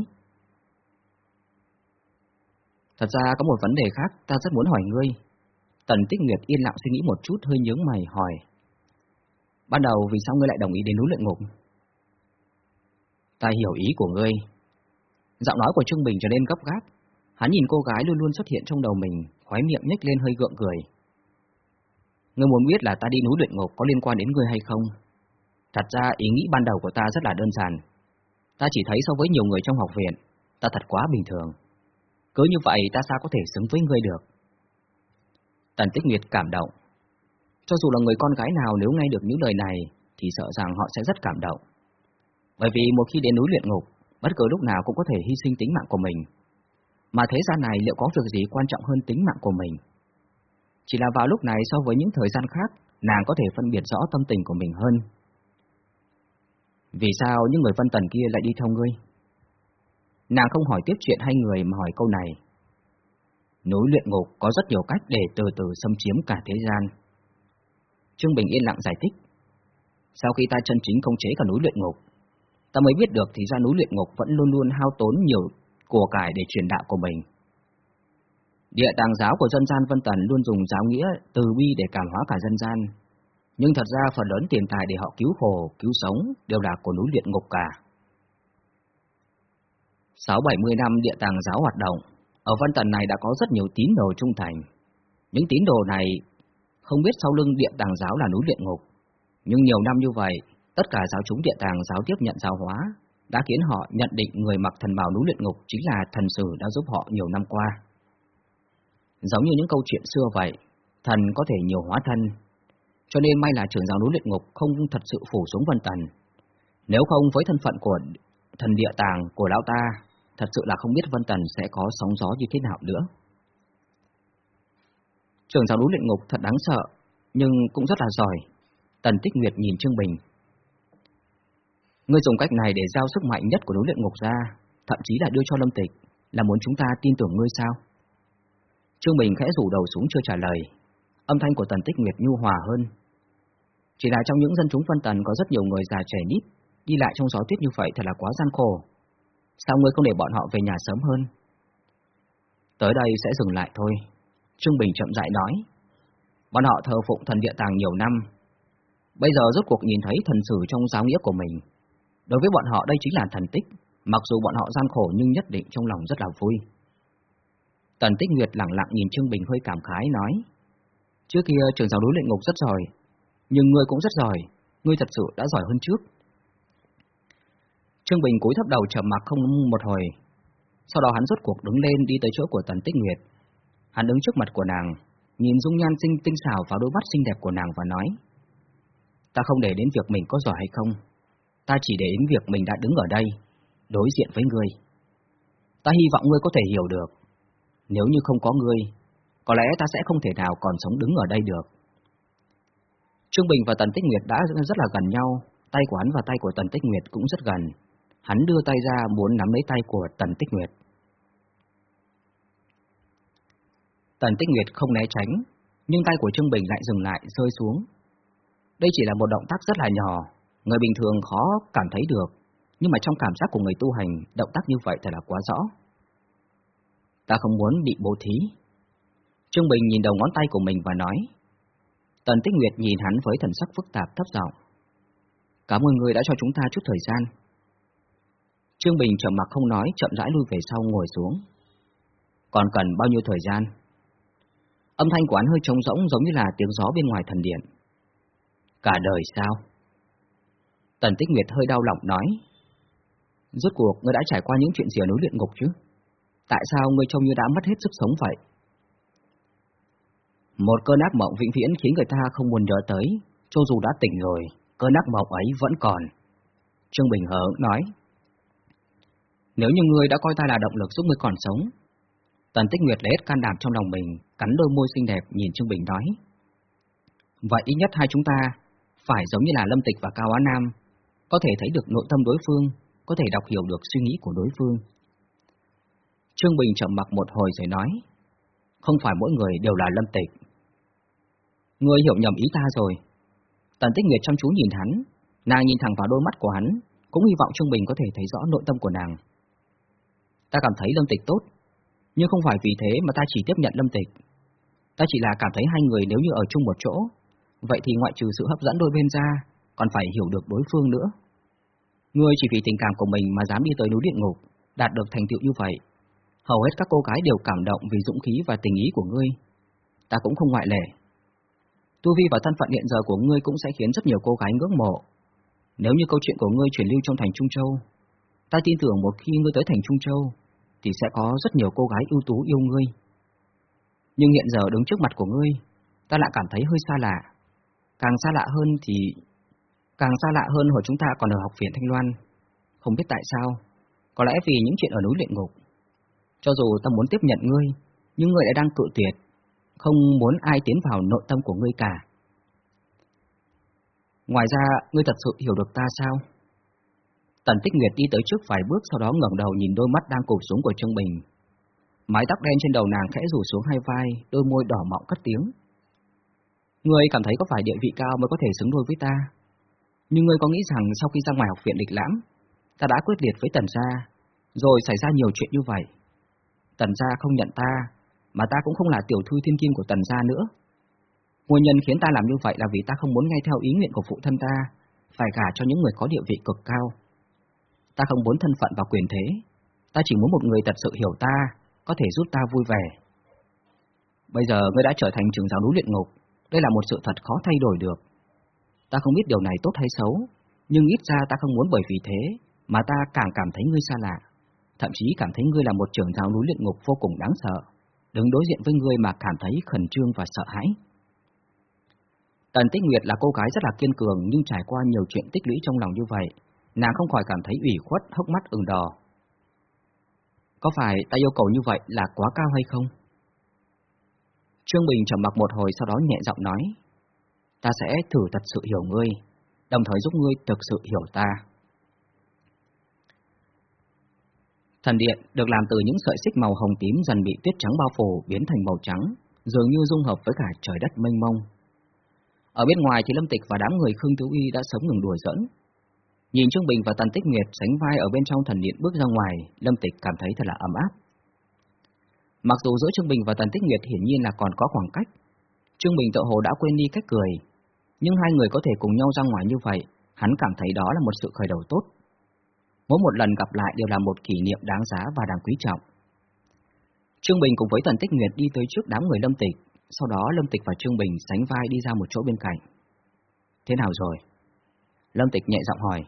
Thật ra có một vấn đề khác ta rất muốn hỏi ngươi. Tần Tích Nguyệt yên lặng suy nghĩ một chút hơi nhướng mày hỏi. Ban đầu vì sao ngươi lại đồng ý đến núi luyện ngục? Ta hiểu ý của ngươi. Giọng nói của Trương Bình trở nên gấp gáp. Hắn nhìn cô gái luôn luôn xuất hiện trong đầu mình, khóe miệng nhếch lên hơi gượng cười. Ngươi muốn biết là ta đi núi luyện ngục có liên quan đến ngươi hay không? Thật ra ý nghĩ ban đầu của ta rất là đơn giản. Ta chỉ thấy so với nhiều người trong học viện, ta thật quá bình thường. Cứ như vậy ta sao có thể xứng với ngươi được? Tần Tích Nguyệt cảm động. Cho dù là người con gái nào nếu nghe được những lời này, thì sợ rằng họ sẽ rất cảm động. Bởi vì một khi đến núi luyện ngục, bất cứ lúc nào cũng có thể hy sinh tính mạng của mình. Mà thế gian này liệu có việc gì quan trọng hơn tính mạng của mình? Chỉ là vào lúc này so với những thời gian khác, nàng có thể phân biệt rõ tâm tình của mình hơn. Vì sao những người vân tần kia lại đi theo ngươi? Nàng không hỏi tiếp chuyện hai người mà hỏi câu này. Núi luyện ngục có rất nhiều cách để từ từ xâm chiếm cả thế gian. Trương Bình yên lặng giải thích. Sau khi ta chân chính không chế cả núi luyện ngục, ta mới biết được thì ra núi luyện ngục vẫn luôn luôn hao tốn nhiều của cải để truyền đạo của mình. Địa tàng giáo của dân gian Vân Tần luôn dùng giáo nghĩa từ bi để cảm hóa cả dân gian, nhưng thật ra phần lớn tiền tài để họ cứu khổ, cứu sống đều là của núi luyện ngục cả. Sáu bảy mươi năm địa tàng giáo hoạt động, ở văn Tần này đã có rất nhiều tín đồ trung thành. Những tín đồ này không biết sau lưng địa tàng giáo là núi luyện ngục, nhưng nhiều năm như vậy, tất cả giáo chúng địa tàng giáo tiếp nhận giáo hóa, đã khiến họ nhận định người mặc thần bào núi luyện ngục chính là thần sử đã giúp họ nhiều năm qua. Giống như những câu chuyện xưa vậy, thần có thể nhiều hóa thân, cho nên may là trưởng giáo núi luyện ngục không thật sự phủ xuống Vân Tần. Nếu không với thân phận của thần địa tàng của lão ta, thật sự là không biết Vân Tần sẽ có sóng gió như thế nào nữa. Trưởng giáo núi luyện ngục thật đáng sợ, nhưng cũng rất là giỏi. Tần Tích Nguyệt nhìn Trương Bình. Ngươi dùng cách này để giao sức mạnh nhất của núi luyện ngục ra, thậm chí là đưa cho Lâm Tịch, là muốn chúng ta tin tưởng ngươi sao? Trương Bình khẽ rủ đầu xuống chưa trả lời. Âm thanh của Tần Tích Nguyệt nhu hòa hơn. Chỉ là trong những dân chúng phân tần có rất nhiều người già trẻ nít, đi lại trong gió tuyết như vậy thật là quá gian khổ. Sao ngươi không để bọn họ về nhà sớm hơn? Tới đây sẽ dừng lại thôi. Trương Bình chậm rãi nói. Bọn họ thờ phụng thần địa tàng nhiều năm. Bây giờ rốt cuộc nhìn thấy thần sử trong giáo nghĩa của mình. Đối với bọn họ đây chính là thần tích, mặc dù bọn họ gian khổ nhưng nhất định trong lòng rất là vui. Tần Tích Nguyệt lặng lặng nhìn Trương Bình hơi cảm khái nói. Trước kia trường giáo đối luyện ngục rất giỏi, nhưng ngươi cũng rất giỏi, ngươi thật sự đã giỏi hơn trước. Trương Bình cúi thấp đầu trầm mặc không một hồi. Sau đó hắn rốt cuộc đứng lên đi tới chỗ của Tần Tích Nguyệt. Hắn đứng trước mặt của nàng, nhìn dung nhan xinh tinh xảo vào đôi mắt xinh đẹp của nàng và nói: "Ta không để đến việc mình có giỏi hay không, ta chỉ để đến việc mình đã đứng ở đây, đối diện với ngươi. Ta hy vọng ngươi có thể hiểu được, nếu như không có ngươi, có lẽ ta sẽ không thể nào còn sống đứng ở đây được." Trương Bình và Tần Tích Nguyệt đã rất là gần nhau, tay của hắn và tay của Tần Tích Nguyệt cũng rất gần. Hắn đưa tay ra muốn nắm lấy tay của Tần Tích Nguyệt. Tần Tích Nguyệt không né tránh, nhưng tay của Trương Bình lại dừng lại, rơi xuống. Đây chỉ là một động tác rất là nhỏ, Người bình thường khó cảm thấy được, nhưng mà trong cảm giác của người tu hành, động tác như vậy thật là quá rõ. Ta không muốn bị bố thí. Trương Bình nhìn đầu ngón tay của mình và nói. Tần Tích Nguyệt nhìn hắn với thần sắc phức tạp thấp giọng. Cảm ơn người đã cho chúng ta chút thời gian. Trương Bình chậm mặc không nói, chậm rãi lui về sau ngồi xuống. Còn cần bao nhiêu thời gian? Âm thanh của hắn hơi trống rỗng giống như là tiếng gió bên ngoài thần điện. Cả đời sao? Tần Tích Nguyệt hơi đau lòng nói. Rốt cuộc ngươi đã trải qua những chuyện gì ở núi luyện ngục chứ? Tại sao ngươi trông như đã mất hết sức sống vậy? Một cơn ác mộng vĩnh viễn khiến người ta không muốn nhớ tới, cho dù đã tỉnh rồi, cơn ác mộng ấy vẫn còn. Trương Bình hờ nói. Nếu như ngươi đã coi ta là động lực giúp ngươi còn sống, Tần Tích Nguyệt lấy hết can đảm trong lòng mình, cắn đôi môi xinh đẹp nhìn Trương Bình nói. Vậy ít nhất hai chúng ta phải giống như là Lâm Tịch và Cao Á Nam, có thể thấy được nội tâm đối phương, có thể đọc hiểu được suy nghĩ của đối phương. Trương Bình chậm mặc một hồi rồi nói, không phải mỗi người đều là Lâm Tịch. Ngươi hiểu nhầm ý ta rồi. Tần Tích Nguyệt chăm chú nhìn hắn, nàng nhìn thẳng vào đôi mắt của hắn, cũng hy vọng Trương Bình có thể thấy rõ nội tâm của nàng. Ta cảm thấy Lâm Tịch tốt, nhưng không phải vì thế mà ta chỉ tiếp nhận Lâm Tịch. Ta chỉ là cảm thấy hai người nếu như ở chung một chỗ, vậy thì ngoại trừ sự hấp dẫn đôi bên ra, còn phải hiểu được đối phương nữa. Ngươi chỉ vì tình cảm của mình mà dám đi tới núi địa ngục, đạt được thành tựu như vậy. Hầu hết các cô gái đều cảm động vì dũng khí và tình ý của ngươi. Ta cũng không ngoại lệ. Tu vi và thân phận hiện giờ của ngươi cũng sẽ khiến rất nhiều cô gái ngưỡng mộ. Nếu như câu chuyện của ngươi truyền lưu trong thành Trung Châu, ta tin tưởng một khi ngươi tới thành Trung Châu, thì sẽ có rất nhiều cô gái ưu tú yêu ngươi. Nhưng hiện giờ đứng trước mặt của ngươi, ta lại cảm thấy hơi xa lạ. Càng xa lạ hơn thì... Càng xa lạ hơn hồi chúng ta còn ở học viện Thanh Loan. Không biết tại sao, có lẽ vì những chuyện ở núi luyện ngục. Cho dù ta muốn tiếp nhận ngươi, nhưng ngươi lại đang cự tuyệt, không muốn ai tiến vào nội tâm của ngươi cả. Ngoài ra, ngươi thật sự hiểu được ta sao? Tần Tích Nguyệt đi tới trước vài bước sau đó ngẩng đầu nhìn đôi mắt đang cụp xuống của Trương Bình. Mái tóc đen trên đầu nàng khẽ rủ xuống hai vai, đôi môi đỏ mọng cất tiếng. Ngươi cảm thấy có phải địa vị cao mới có thể xứng đôi với ta? Nhưng ngươi có nghĩ rằng sau khi ra ngoài học viện địch lãm, ta đã quyết liệt với Tần gia, rồi xảy ra nhiều chuyện như vậy. Tần gia không nhận ta, mà ta cũng không là tiểu thư thiên kim của Tần gia nữa. Nguyên nhân khiến ta làm như vậy là vì ta không muốn nghe theo ý nguyện của phụ thân ta, phải gả cho những người có địa vị cực cao. Ta không muốn thân phận và quyền thế, ta chỉ muốn một người thật sự hiểu ta, có thể giúp ta vui vẻ. Bây giờ ngươi đã trở thành trường giáo núi luyện ngục, đây là một sự thật khó thay đổi được. Ta không biết điều này tốt hay xấu, nhưng ít ra ta không muốn bởi vì thế mà ta càng cảm thấy ngươi xa lạ, thậm chí cảm thấy ngươi là một trưởng giáo núi luyện ngục vô cùng đáng sợ, đứng đối diện với ngươi mà cảm thấy khẩn trương và sợ hãi. Tần Tích Nguyệt là cô gái rất là kiên cường nhưng trải qua nhiều chuyện tích lũy trong lòng như vậy, nàng không khỏi cảm thấy ủy khuất, hốc mắt ửng đỏ. Có phải ta yêu cầu như vậy là quá cao hay không? Trương Bình trầm mặc một hồi sau đó nhẹ giọng nói, ta sẽ thử thật sự hiểu ngươi, đồng thời giúp ngươi thực sự hiểu ta. Thần điện được làm từ những sợi xích màu hồng tím dần bị tuyết trắng bao phủ biến thành màu trắng, dường như dung hợp với cả trời đất mênh mông. Ở bên ngoài thì Lâm Tịch và đám người Khương Tiểu Uy đã sống ngừng đùa giỡn, Nhìn Trương Bình và Tần Tích Nguyệt sánh vai ở bên trong thần điện bước ra ngoài, Lâm Tịch cảm thấy thật là ấm áp. Mặc dù giữa Trương Bình và Tần Tích Nguyệt hiển nhiên là còn có khoảng cách, Trương Bình tự hồ đã quên đi cách cười, nhưng hai người có thể cùng nhau ra ngoài như vậy, hắn cảm thấy đó là một sự khởi đầu tốt. Mỗi một lần gặp lại đều là một kỷ niệm đáng giá và đáng quý trọng. Trương Bình cùng với Tần Tích Nguyệt đi tới trước đám người Lâm Tịch, sau đó Lâm Tịch và Trương Bình sánh vai đi ra một chỗ bên cạnh. Thế nào rồi? Lâm Tịch nhẹ giọng hỏi.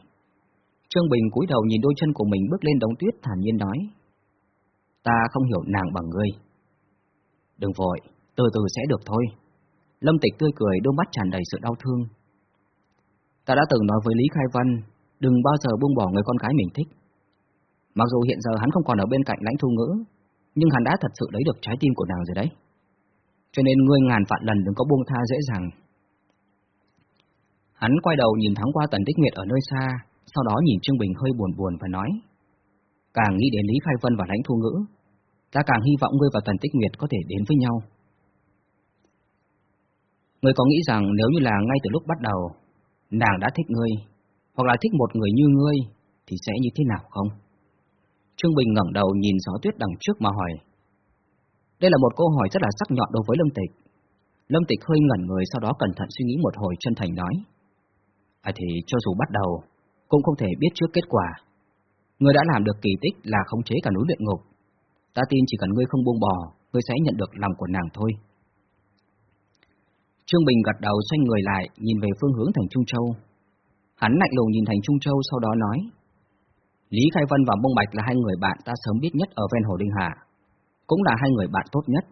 Trương Bình cúi đầu nhìn đôi chân của mình bước lên đống tuyết thản nhiên nói. Ta không hiểu nàng bằng ngươi. Đừng vội, từ từ sẽ được thôi. Lâm Tịch tươi cười đôi mắt tràn đầy sự đau thương. Ta đã từng nói với Lý Khai Văn, đừng bao giờ buông bỏ người con gái mình thích. Mặc dù hiện giờ hắn không còn ở bên cạnh lãnh thu ngữ, nhưng hắn đã thật sự lấy được trái tim của nàng rồi đấy. Cho nên ngươi ngàn vạn lần đừng có buông tha dễ dàng. Hắn quay đầu nhìn thoáng qua Tần Tích Nguyệt ở nơi xa, sau đó nhìn Trương Bình hơi buồn buồn và nói. Càng nghĩ đến Lý Khai Vân và Lãnh Thu Ngữ, ta càng hy vọng ngươi và Tần Tích Nguyệt có thể đến với nhau. Ngươi có nghĩ rằng nếu như là ngay từ lúc bắt đầu, nàng đã thích ngươi, hoặc là thích một người như ngươi, thì sẽ như thế nào không? Trương Bình ngẩng đầu nhìn gió tuyết đằng trước mà hỏi. Đây là một câu hỏi rất là sắc nhọn đối với Lâm Tịch. Lâm Tịch hơi ngẩn người sau đó cẩn thận suy nghĩ một hồi chân thành nói. À thì cho dù bắt đầu, cũng không thể biết trước kết quả. Ngươi đã làm được kỳ tích là khống chế cả núi luyện ngục. Ta tin chỉ cần ngươi không buông bỏ, ngươi sẽ nhận được lòng của nàng thôi. Trương Bình gật đầu xoay người lại, nhìn về phương hướng thành Trung Châu. Hắn lạnh lùng nhìn thành Trung Châu sau đó nói. Lý Khai Vân và Mông Bạch là hai người bạn ta sớm biết nhất ở ven Hồ Đinh Hà, cũng là hai người bạn tốt nhất.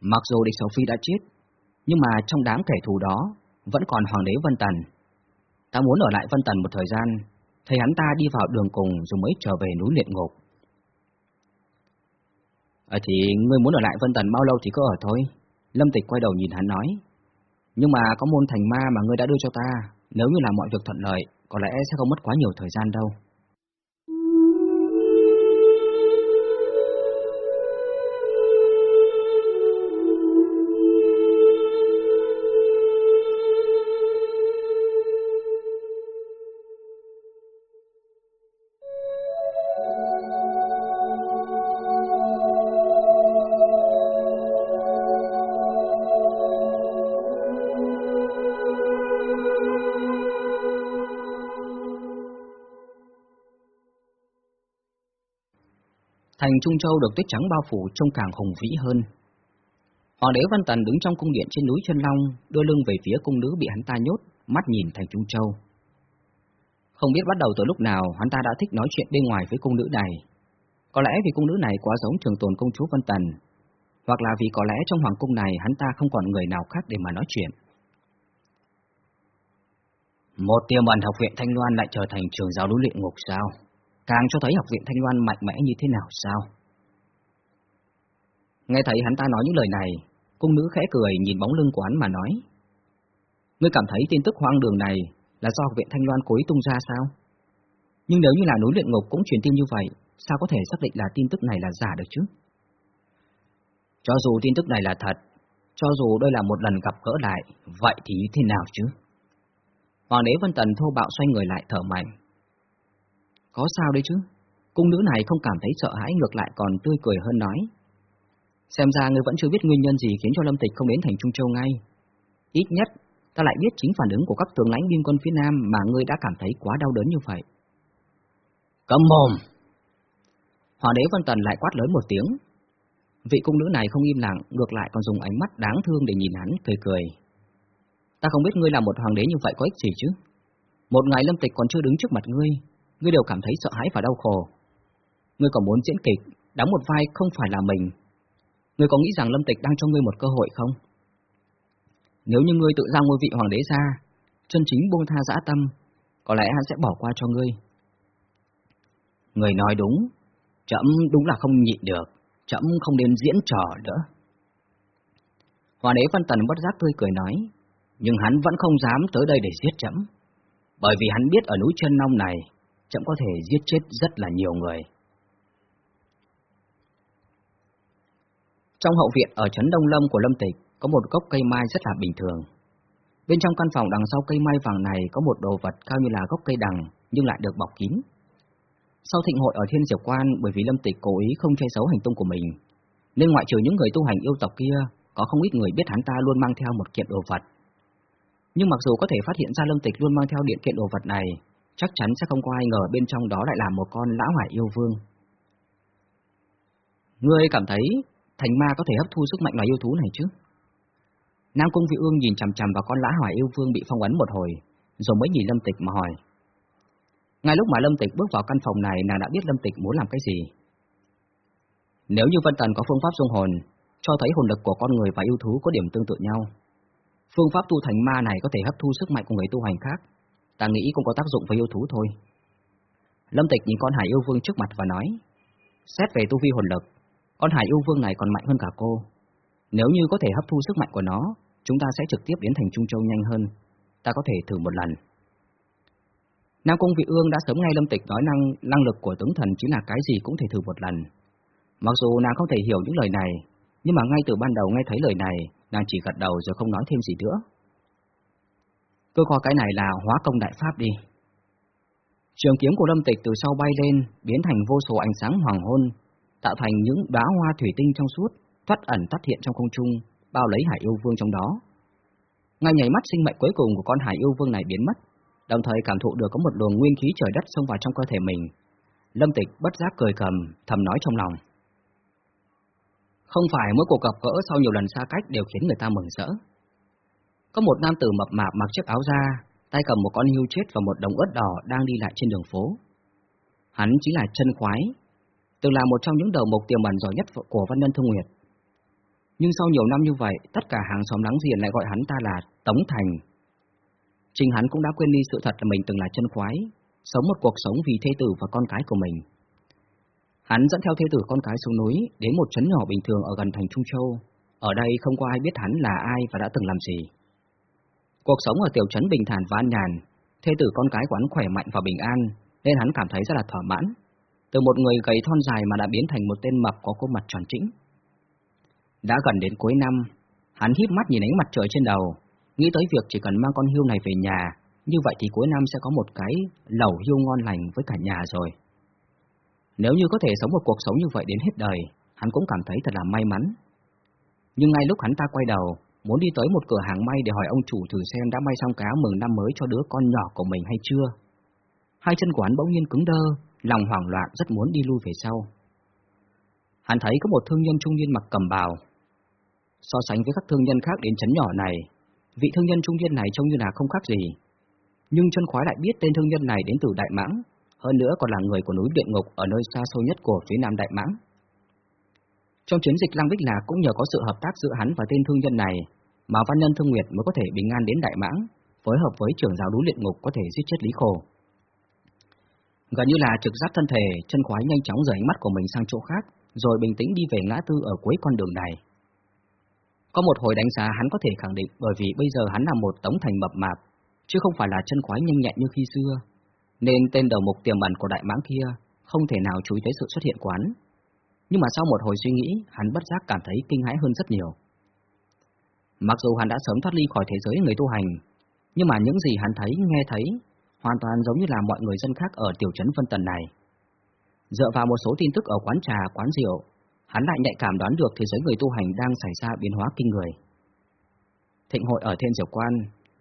Mặc dù địch Sầu Phi đã chết, nhưng mà trong đám kẻ thù đó vẫn còn Hoàng đế Vân Tần. Ta muốn ở lại Vân Tần một thời gian, thấy hắn ta đi vào đường cùng rồi mới trở về núi luyện ngục. ở thì ngươi muốn ở lại Vân Tần bao lâu thì cứ ở thôi. Lâm Tịch quay đầu nhìn hắn nói. Nhưng mà có môn thành ma mà ngươi đã đưa cho ta, nếu như là mọi việc thuận lợi, có lẽ sẽ không mất quá nhiều thời gian đâu. Thành Trung Châu được tuyết trắng bao phủ trông càng hùng vĩ hơn. Hoàng đế Văn Tần đứng trong cung điện trên núi Chân Long, đưa lưng về phía cung nữ bị hắn ta nhốt, mắt nhìn Thành Trung Châu. Không biết bắt đầu từ lúc nào hắn ta đã thích nói chuyện bên ngoài với cung nữ này. Có lẽ vì cung nữ này quá giống trường tồn công chúa Văn Tần, hoặc là vì có lẽ trong hoàng cung này hắn ta không còn người nào khác để mà nói chuyện. Một tiềm ẩn học viện Thanh Loan lại trở thành trường giáo đối luyện ngục sao? Càng cho thấy học viện Thanh Loan mạnh mẽ như thế nào sao? Nghe thấy hắn ta nói những lời này, cung nữ khẽ cười nhìn bóng lưng của hắn mà nói. Ngươi cảm thấy tin tức hoang đường này là do học viện Thanh Loan cố ý tung ra sao? Nhưng nếu như là núi luyện ngục cũng truyền tin như vậy, sao có thể xác định là tin tức này là giả được chứ? Cho dù tin tức này là thật, cho dù đây là một lần gặp gỡ lại, vậy thì như thế nào chứ? Hoàng đế Vân Tần thô bạo xoay người lại thở mạnh, có sao đấy chứ? Cung nữ này không cảm thấy sợ hãi ngược lại còn tươi cười hơn nói. Xem ra ngươi vẫn chưa biết nguyên nhân gì khiến cho Lâm Tịch không đến thành Trung Châu ngay. Ít nhất, ta lại biết chính phản ứng của các tướng lãnh biên quân phía Nam mà ngươi đã cảm thấy quá đau đớn như vậy. Cầm mồm! Hòa đế Vân Tần lại quát lớn một tiếng. Vị cung nữ này không im lặng, ngược lại còn dùng ánh mắt đáng thương để nhìn hắn, cười cười. Ta không biết ngươi là một hoàng đế như vậy có ích gì chứ? Một ngày Lâm Tịch còn chưa đứng trước mặt ngươi, ngươi đều cảm thấy sợ hãi và đau khổ. Ngươi còn muốn diễn kịch, đóng một vai không phải là mình. Ngươi có nghĩ rằng Lâm Tịch đang cho ngươi một cơ hội không? Nếu như ngươi tự giao ngôi vị hoàng đế ra, chân chính buông tha dã tâm, có lẽ hắn sẽ bỏ qua cho ngươi. Người nói đúng, chậm đúng là không nhịn được, chậm không nên diễn trò nữa. Hoàng đế Văn Tần bất giác tươi cười nói, nhưng hắn vẫn không dám tới đây để giết chậm, bởi vì hắn biết ở núi chân nông này chậm có thể giết chết rất là nhiều người. Trong hậu viện ở trấn Đông Lâm của Lâm Tịch có một gốc cây mai rất là bình thường. Bên trong căn phòng đằng sau cây mai vàng này có một đồ vật cao như là gốc cây đằng nhưng lại được bọc kín. Sau thịnh hội ở Thiên Diệp Quan bởi vì Lâm Tịch cố ý không che giấu hành tung của mình, nên ngoại trừ những người tu hành yêu tộc kia, có không ít người biết hắn ta luôn mang theo một kiện đồ vật. Nhưng mặc dù có thể phát hiện ra Lâm Tịch luôn mang theo điện kiện đồ vật này, chắc chắn sẽ không có ai ngờ bên trong đó lại là một con lão hải yêu vương. Ngươi cảm thấy thành ma có thể hấp thu sức mạnh loài yêu thú này chứ? Nam Cung Vị Ương nhìn chằm chằm vào con lã hỏa yêu vương bị phong ấn một hồi, rồi mới nhìn Lâm Tịch mà hỏi. Ngay lúc mà Lâm Tịch bước vào căn phòng này, nàng đã biết Lâm Tịch muốn làm cái gì. Nếu như Vân Tần có phương pháp dung hồn, cho thấy hồn lực của con người và yêu thú có điểm tương tự nhau, phương pháp tu thành ma này có thể hấp thu sức mạnh của người tu hành khác, ta nghĩ cũng có tác dụng với yêu thú thôi. Lâm Tịch nhìn con hải yêu vương trước mặt và nói, xét về tu vi hồn lực, con hải yêu vương này còn mạnh hơn cả cô. Nếu như có thể hấp thu sức mạnh của nó, chúng ta sẽ trực tiếp đến thành Trung Châu nhanh hơn. Ta có thể thử một lần. Nam Cung Vị Ương đã sớm nghe Lâm Tịch nói năng năng lực của tướng thần chính là cái gì cũng thể thử một lần. Mặc dù nàng không thể hiểu những lời này, nhưng mà ngay từ ban đầu nghe thấy lời này, nàng chỉ gật đầu rồi không nói thêm gì nữa. Tôi coi cái này là hóa công đại pháp đi. Trường kiếm của Lâm Tịch từ sau bay lên, biến thành vô số ánh sáng hoàng hôn, tạo thành những đóa hoa thủy tinh trong suốt, thoát ẩn thoát hiện trong không trung, bao lấy Hải Yêu Vương trong đó. Ngay nhảy mắt sinh mệnh cuối cùng của con Hải Yêu Vương này biến mất, đồng thời cảm thụ được có một luồng nguyên khí trời đất xông vào trong cơ thể mình. Lâm Tịch bất giác cười cầm, thầm nói trong lòng. Không phải mỗi cuộc gặp gỡ sau nhiều lần xa cách đều khiến người ta mừng rỡ. Có một nam tử mập mạp mặc chiếc áo da, tay cầm một con hươu chết và một đồng ớt đỏ đang đi lại trên đường phố. Hắn chính là chân khoái, từng là một trong những đầu mục tiềm ẩn giỏi nhất của Văn Nhân Thương Nguyệt. Nhưng sau nhiều năm như vậy, tất cả hàng xóm láng giềng lại gọi hắn ta là Tống Thành. Trình hắn cũng đã quên đi sự thật là mình từng là chân khoái, sống một cuộc sống vì thê tử và con cái của mình. Hắn dẫn theo thê tử con cái xuống núi, đến một trấn nhỏ bình thường ở gần thành Trung Châu. Ở đây không có ai biết hắn là ai và đã từng làm gì. Cuộc sống ở tiểu trấn bình thản và an nhàn, thê tử con cái của hắn khỏe mạnh và bình an, nên hắn cảm thấy rất là thỏa mãn. Từ một người gầy thon dài mà đã biến thành một tên mập có khuôn mặt tròn trĩnh. Đã gần đến cuối năm, hắn híp mắt nhìn ánh mặt trời trên đầu, nghĩ tới việc chỉ cần mang con hươu này về nhà, như vậy thì cuối năm sẽ có một cái lẩu hươu ngon lành với cả nhà rồi. Nếu như có thể sống một cuộc sống như vậy đến hết đời, hắn cũng cảm thấy thật là may mắn. Nhưng ngay lúc hắn ta quay đầu, muốn đi tới một cửa hàng may để hỏi ông chủ thử xem đã may xong cá mừng năm mới cho đứa con nhỏ của mình hay chưa. Hai chân của hắn bỗng nhiên cứng đơ, lòng hoảng loạn rất muốn đi lui về sau. Hắn thấy có một thương nhân trung niên mặc cầm bào. So sánh với các thương nhân khác đến chấn nhỏ này, vị thương nhân trung niên này trông như là không khác gì. Nhưng chân khoái lại biết tên thương nhân này đến từ Đại Mãng, hơn nữa còn là người của núi Điện Ngục ở nơi xa xôi nhất của phía Nam Đại Mãng. Trong chiến dịch Lăng Bích Lạc cũng nhờ có sự hợp tác giữa hắn và tên thương nhân này, mà Văn Nhân Thương Nguyệt mới có thể bình an đến Đại Mãng, phối hợp với trưởng giáo núi Luyện Ngục có thể giết chết Lý Khổ. Gần như là trực giác thân thể, chân khoái nhanh chóng rời ánh mắt của mình sang chỗ khác, rồi bình tĩnh đi về ngã tư ở cuối con đường này. Có một hồi đánh giá hắn có thể khẳng định bởi vì bây giờ hắn là một tống thành mập mạp, chứ không phải là chân khoái nhanh nhẹn như khi xưa, nên tên đầu mục tiềm ẩn của đại mãng kia không thể nào chú ý tới sự xuất hiện của hắn. Nhưng mà sau một hồi suy nghĩ, hắn bất giác cảm thấy kinh hãi hơn rất nhiều. Mặc dù hắn đã sớm thoát ly khỏi thế giới người tu hành, nhưng mà những gì hắn thấy, nghe thấy, hoàn toàn giống như là mọi người dân khác ở tiểu trấn Vân Tần này. Dựa vào một số tin tức ở quán trà, quán rượu, hắn lại nhạy cảm đoán được thế giới người tu hành đang xảy ra biến hóa kinh người. Thịnh hội ở Thiên Diệu Quan,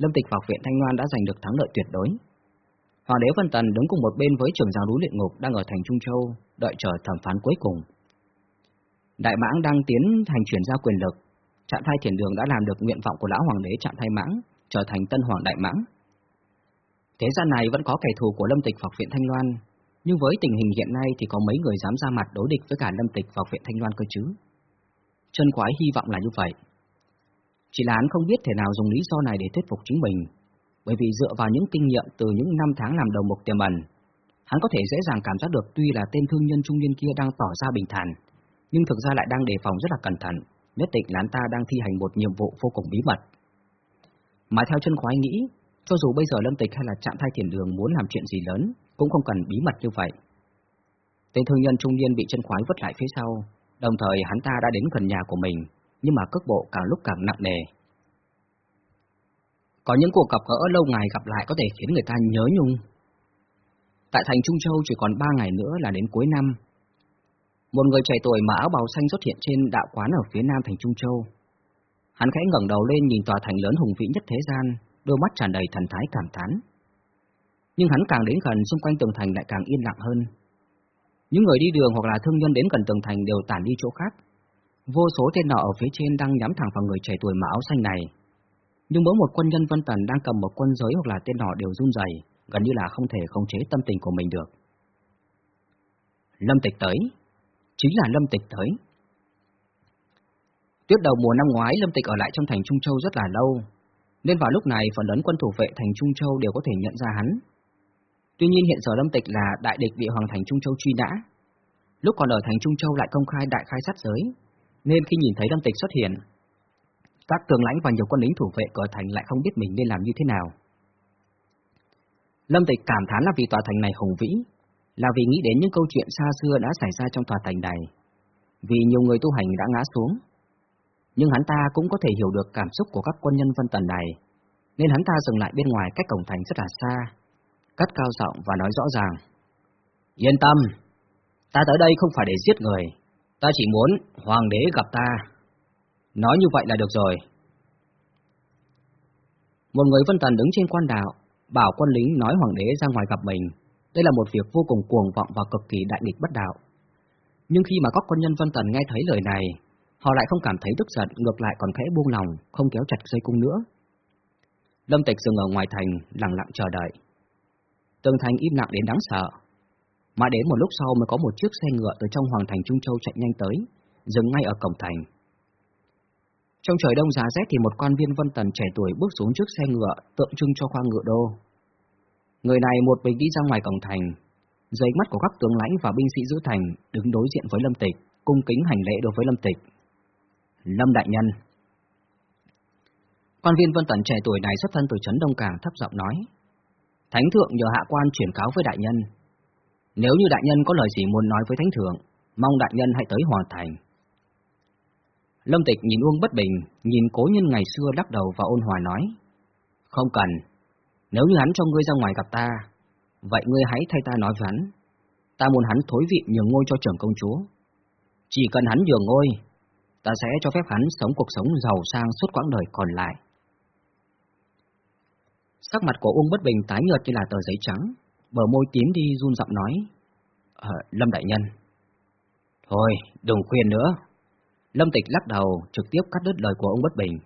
Lâm Tịch học viện Thanh Loan đã giành được thắng lợi tuyệt đối. Hoàng đế Vân Tần đứng cùng một bên với trưởng giáo núi luyện ngục đang ở thành Trung Châu, đợi chờ thẩm phán cuối cùng. Đại mãng đang tiến hành chuyển giao quyền lực, Trạng thái Thiền Đường đã làm được nguyện vọng của lão hoàng đế trạng thái Mãng, trở thành tân hoàng đại mãng. Thế gian này vẫn có kẻ thù của Lâm Tịch hoặc viện Thanh Loan, nhưng với tình hình hiện nay thì có mấy người dám ra mặt đối địch với cả Lâm Tịch và viện Thanh Loan cơ chứ. Chân quái hy vọng là như vậy. Chỉ là hắn không biết thể nào dùng lý do này để thuyết phục chính mình, bởi vì dựa vào những kinh nghiệm từ những năm tháng làm đầu mục tiềm ẩn, hắn có thể dễ dàng cảm giác được tuy là tên thương nhân trung niên kia đang tỏ ra bình thản, nhưng thực ra lại đang đề phòng rất là cẩn thận, nhất định là hắn ta đang thi hành một nhiệm vụ vô cùng bí mật. Mà theo chân khoái nghĩ, cho dù bây giờ Lâm Tịch hay là Trạm Thai Thiền Đường muốn làm chuyện gì lớn, cũng không cần bí mật như vậy. Tên thương nhân trung niên bị chân khoái vứt lại phía sau, đồng thời hắn ta đã đến gần nhà của mình, nhưng mà cước bộ càng lúc càng nặng nề. Có những cuộc gặp gỡ lâu ngày gặp lại có thể khiến người ta nhớ nhung. Tại thành Trung Châu chỉ còn ba ngày nữa là đến cuối năm. Một người trẻ tuổi mà áo bào xanh xuất hiện trên đạo quán ở phía nam thành Trung Châu. Hắn khẽ ngẩng đầu lên nhìn tòa thành lớn hùng vĩ nhất thế gian, đôi mắt tràn đầy thần thái cảm thán. Nhưng hắn càng đến gần xung quanh tường thành lại càng yên lặng hơn. Những người đi đường hoặc là thương nhân đến gần tường thành đều tản đi chỗ khác. Vô số tên nọ ở phía trên đang nhắm thẳng vào người trẻ tuổi mà áo xanh này. Nhưng mỗi một quân nhân Vân Tần đang cầm một quân giới hoặc là tên nọ đều run rẩy, gần như là không thể khống chế tâm tình của mình được. Lâm Tịch tới, chính là Lâm Tịch tới. Tuyết đầu mùa năm ngoái Lâm Tịch ở lại trong thành Trung Châu rất là lâu, nên vào lúc này phần lớn quân thủ vệ thành Trung Châu đều có thể nhận ra hắn. Tuy nhiên hiện giờ Lâm Tịch là đại địch bị Hoàng thành Trung Châu truy nã. Lúc còn ở thành Trung Châu lại công khai đại khai sát giới, nên khi nhìn thấy Lâm Tịch xuất hiện, các tướng lãnh và nhiều quân lính thủ vệ cửa thành lại không biết mình nên làm như thế nào. Lâm Tịch cảm thán là vì tòa thành này hùng vĩ, là vì nghĩ đến những câu chuyện xa xưa đã xảy ra trong tòa thành này, vì nhiều người tu hành đã ngã xuống. Nhưng hắn ta cũng có thể hiểu được cảm xúc của các quân nhân Vân Tần này, nên hắn ta dừng lại bên ngoài cách cổng thành rất là xa. cắt cao giọng và nói rõ ràng. Yên tâm, ta tới đây không phải để giết người, ta chỉ muốn hoàng đế gặp ta. Nói như vậy là được rồi. Một người vân tần đứng trên quan đạo, bảo quân lính nói hoàng đế ra ngoài gặp mình. Đây là một việc vô cùng cuồng vọng và cực kỳ đại nghịch bất đạo. Nhưng khi mà các quân nhân vân tần nghe thấy lời này, họ lại không cảm thấy tức giận, ngược lại còn khẽ buông lòng, không kéo chặt dây cung nữa. Lâm Tịch dừng ở ngoài thành, lặng lặng chờ đợi. Tường thành im lặng đến đáng sợ. Mà đến một lúc sau mới có một chiếc xe ngựa từ trong hoàng thành Trung Châu chạy nhanh tới, dừng ngay ở cổng thành. Trong trời đông giá rét thì một quan viên vân tần trẻ tuổi bước xuống trước xe ngựa, tượng trưng cho khoang ngựa đô. Người này một mình đi ra ngoài cổng thành, dưới mắt của các tướng lãnh và binh sĩ giữ thành đứng đối diện với Lâm Tịch, cung kính hành lễ đối với Lâm Tịch. Lâm Đại Nhân. Quan viên vân tần trẻ tuổi này xuất thân từ Trấn Đông Cảng thấp giọng nói. Thánh thượng nhờ hạ quan chuyển cáo với đại nhân. Nếu như đại nhân có lời gì muốn nói với thánh thượng Mong đại nhân hãy tới Hòa thành. Lâm Tịch nhìn Uông bất bình, nhìn cố nhân ngày xưa lắc đầu và ôn hòa nói. Không cần, nếu như hắn cho ngươi ra ngoài gặp ta, vậy ngươi hãy thay ta nói với hắn. Ta muốn hắn thối vị nhường ngôi cho trưởng công chúa. Chỉ cần hắn nhường ngôi, ta sẽ cho phép hắn sống cuộc sống giàu sang suốt quãng đời còn lại. Sắc mặt của Uông bất bình tái nhợt như là tờ giấy trắng, bờ môi tím đi run giọng nói. À, Lâm Đại Nhân. Thôi, đừng khuyên nữa, Lâm Tịch lắc đầu, trực tiếp cắt đứt lời của ông Bất Bình.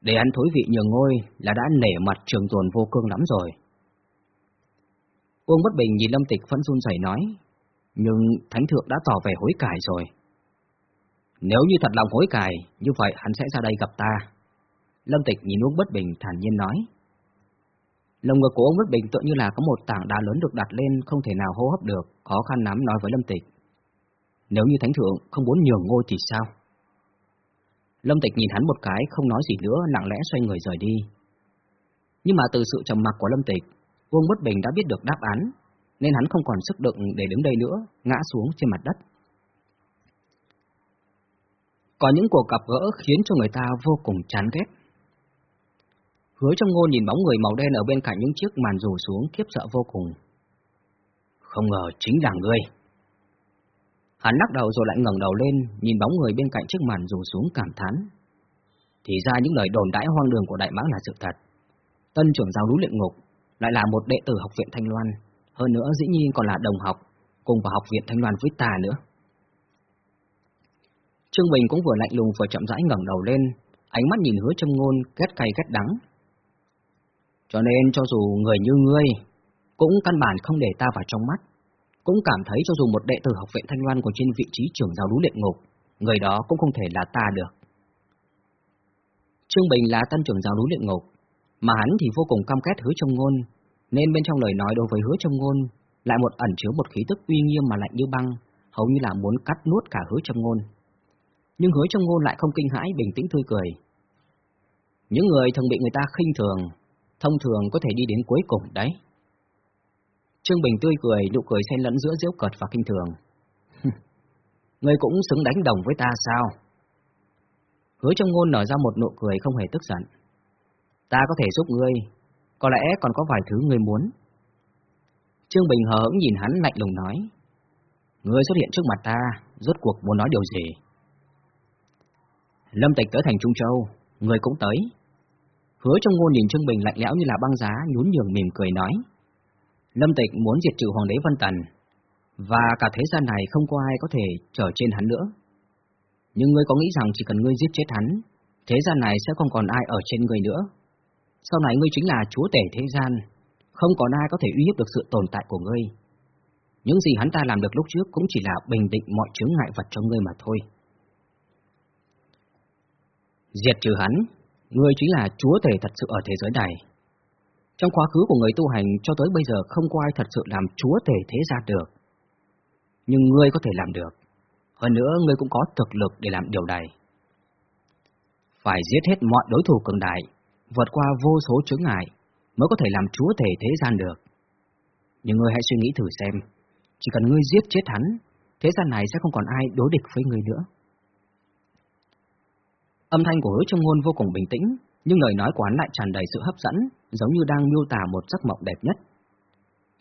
Để ăn thối vị nhường ngôi là đã nể mặt trường tồn vô cương lắm rồi. Uông Bất Bình nhìn Lâm Tịch vẫn run rẩy nói, nhưng Thánh Thượng đã tỏ vẻ hối cải rồi. Nếu như thật lòng hối cải, như vậy hắn sẽ ra đây gặp ta. Lâm Tịch nhìn Uông Bất Bình thản nhiên nói. Lồng ngực của ông Bất Bình tự như là có một tảng đá lớn được đặt lên không thể nào hô hấp được, khó khăn lắm nói với Lâm Tịch. Nếu như Thánh Thượng không muốn nhường ngôi thì sao? Lâm Tịch nhìn hắn một cái, không nói gì nữa, lặng lẽ xoay người rời đi. Nhưng mà từ sự trầm mặc của Lâm Tịch, Vương Bất Bình đã biết được đáp án, nên hắn không còn sức đựng để đứng đây nữa, ngã xuống trên mặt đất. Có những cuộc gặp gỡ khiến cho người ta vô cùng chán ghét. Hứa trong ngôn nhìn bóng người màu đen ở bên cạnh những chiếc màn rủ xuống kiếp sợ vô cùng. Không ngờ chính là ngươi. Hắn lắc đầu rồi lại ngẩng đầu lên, nhìn bóng người bên cạnh chiếc màn rủ xuống cảm thán. Thì ra những lời đồn đãi hoang đường của Đại Mãng là sự thật. Tân trưởng giáo núi luyện ngục lại là một đệ tử học viện Thanh Loan, hơn nữa dĩ nhiên còn là đồng học, cùng vào học viện Thanh Loan với ta nữa. Trương Bình cũng vừa lạnh lùng vừa chậm rãi ngẩng đầu lên, ánh mắt nhìn hứa châm ngôn, ghét cay ghét đắng. Cho nên cho dù người như ngươi, cũng căn bản không để ta vào trong mắt, cũng cảm thấy cho dù một đệ tử học viện Thanh Loan còn trên vị trí trưởng giáo núi luyện ngục, người đó cũng không thể là ta được. Trương Bình là tân trưởng giáo núi luyện ngục, mà hắn thì vô cùng cam kết hứa trong ngôn, nên bên trong lời nói đối với hứa trong ngôn lại một ẩn chứa một khí tức uy nghiêm mà lạnh như băng, hầu như là muốn cắt nuốt cả hứa trong ngôn. Nhưng hứa trong ngôn lại không kinh hãi, bình tĩnh tươi cười. Những người thường bị người ta khinh thường, thông thường có thể đi đến cuối cùng đấy. Trương Bình tươi cười, nụ cười xen lẫn giữa giễu cợt và kinh thường. Ngươi cũng xứng đánh đồng với ta sao? Hứa trong ngôn nở ra một nụ cười không hề tức giận. Ta có thể giúp ngươi, có lẽ còn có vài thứ ngươi muốn. Trương Bình hờ hững nhìn hắn lạnh lùng nói. Ngươi xuất hiện trước mặt ta, rốt cuộc muốn nói điều gì? Lâm Tịch tới thành Trung Châu, ngươi cũng tới. Hứa trong ngôn nhìn Trương Bình lạnh lẽo như là băng giá, nhún nhường mỉm cười nói. Lâm Tịch muốn diệt trừ Hoàng đế Văn Tần, và cả thế gian này không có ai có thể trở trên hắn nữa. Nhưng ngươi có nghĩ rằng chỉ cần ngươi giết chết hắn, thế gian này sẽ không còn ai ở trên ngươi nữa. Sau này ngươi chính là chúa tể thế gian, không còn ai có thể uy hiếp được sự tồn tại của ngươi. Những gì hắn ta làm được lúc trước cũng chỉ là bình định mọi chướng ngại vật cho ngươi mà thôi. Diệt trừ hắn, ngươi chính là chúa tể thật sự ở thế giới này. Trong quá khứ của người tu hành cho tới bây giờ không có ai thật sự làm chúa tể thế gian được. Nhưng ngươi có thể làm được. Hơn nữa ngươi cũng có thực lực để làm điều này. Phải giết hết mọi đối thủ cường đại, vượt qua vô số chướng ngại, mới có thể làm chúa tể thế gian được. Nhưng ngươi hãy suy nghĩ thử xem, chỉ cần ngươi giết chết hắn, thế gian này sẽ không còn ai đối địch với ngươi nữa. Âm thanh của hứa trong ngôn vô cùng bình tĩnh, nhưng lời nói của hắn lại tràn đầy sự hấp dẫn, giống như đang miêu tả một giấc mộng đẹp nhất.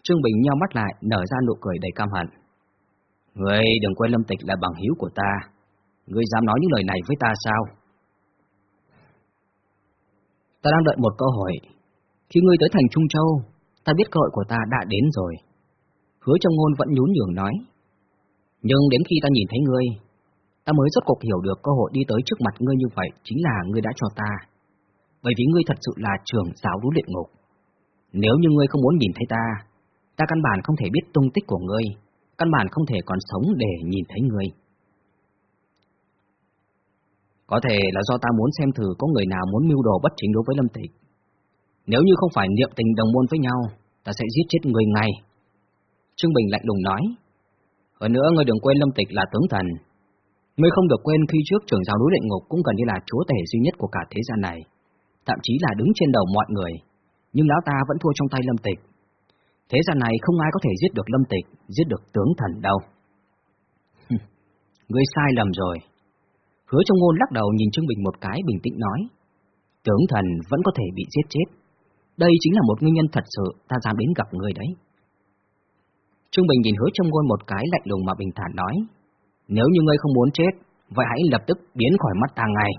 Trương Bình nheo mắt lại, nở ra nụ cười đầy cam hận. Ngươi đừng quên Lâm Tịch là bằng hiếu của ta. Ngươi dám nói những lời này với ta sao? Ta đang đợi một cơ hội. Khi ngươi tới thành Trung Châu, ta biết cơ hội của ta đã đến rồi. Hứa trong ngôn vẫn nhún nhường nói. Nhưng đến khi ta nhìn thấy ngươi, ta mới rốt cuộc hiểu được cơ hội đi tới trước mặt ngươi như vậy chính là ngươi đã cho ta. Bởi vì ngươi thật sự là trường giáo đú luyện ngục. Nếu như ngươi không muốn nhìn thấy ta, ta căn bản không thể biết tung tích của ngươi, căn bản không thể còn sống để nhìn thấy ngươi. Có thể là do ta muốn xem thử có người nào muốn mưu đồ bất chính đối với Lâm Tịch. Nếu như không phải niệm tình đồng môn với nhau, ta sẽ giết chết người ngay. Trương Bình lạnh lùng nói. Hơn nữa ngươi đừng quên Lâm Tịch là tướng thần. Ngươi không được quên khi trước trưởng giáo núi luyện ngục cũng gần như là chúa tể duy nhất của cả thế gian này. Thậm chí là đứng trên đầu mọi người. Nhưng lão ta vẫn thua trong tay Lâm Tịch. Thế gian này không ai có thể giết được Lâm Tịch, giết được tướng thần đâu. ngươi sai lầm rồi. Hứa trong ngôn lắc đầu nhìn Trương Bình một cái bình tĩnh nói. Tướng thần vẫn có thể bị giết chết. Đây chính là một nguyên nhân thật sự ta dám đến gặp người đấy. Trương Bình nhìn hứa trong ngôn một cái lạnh lùng mà bình thản nói. Nếu như ngươi không muốn chết, vậy hãy lập tức biến khỏi mắt ta ngay.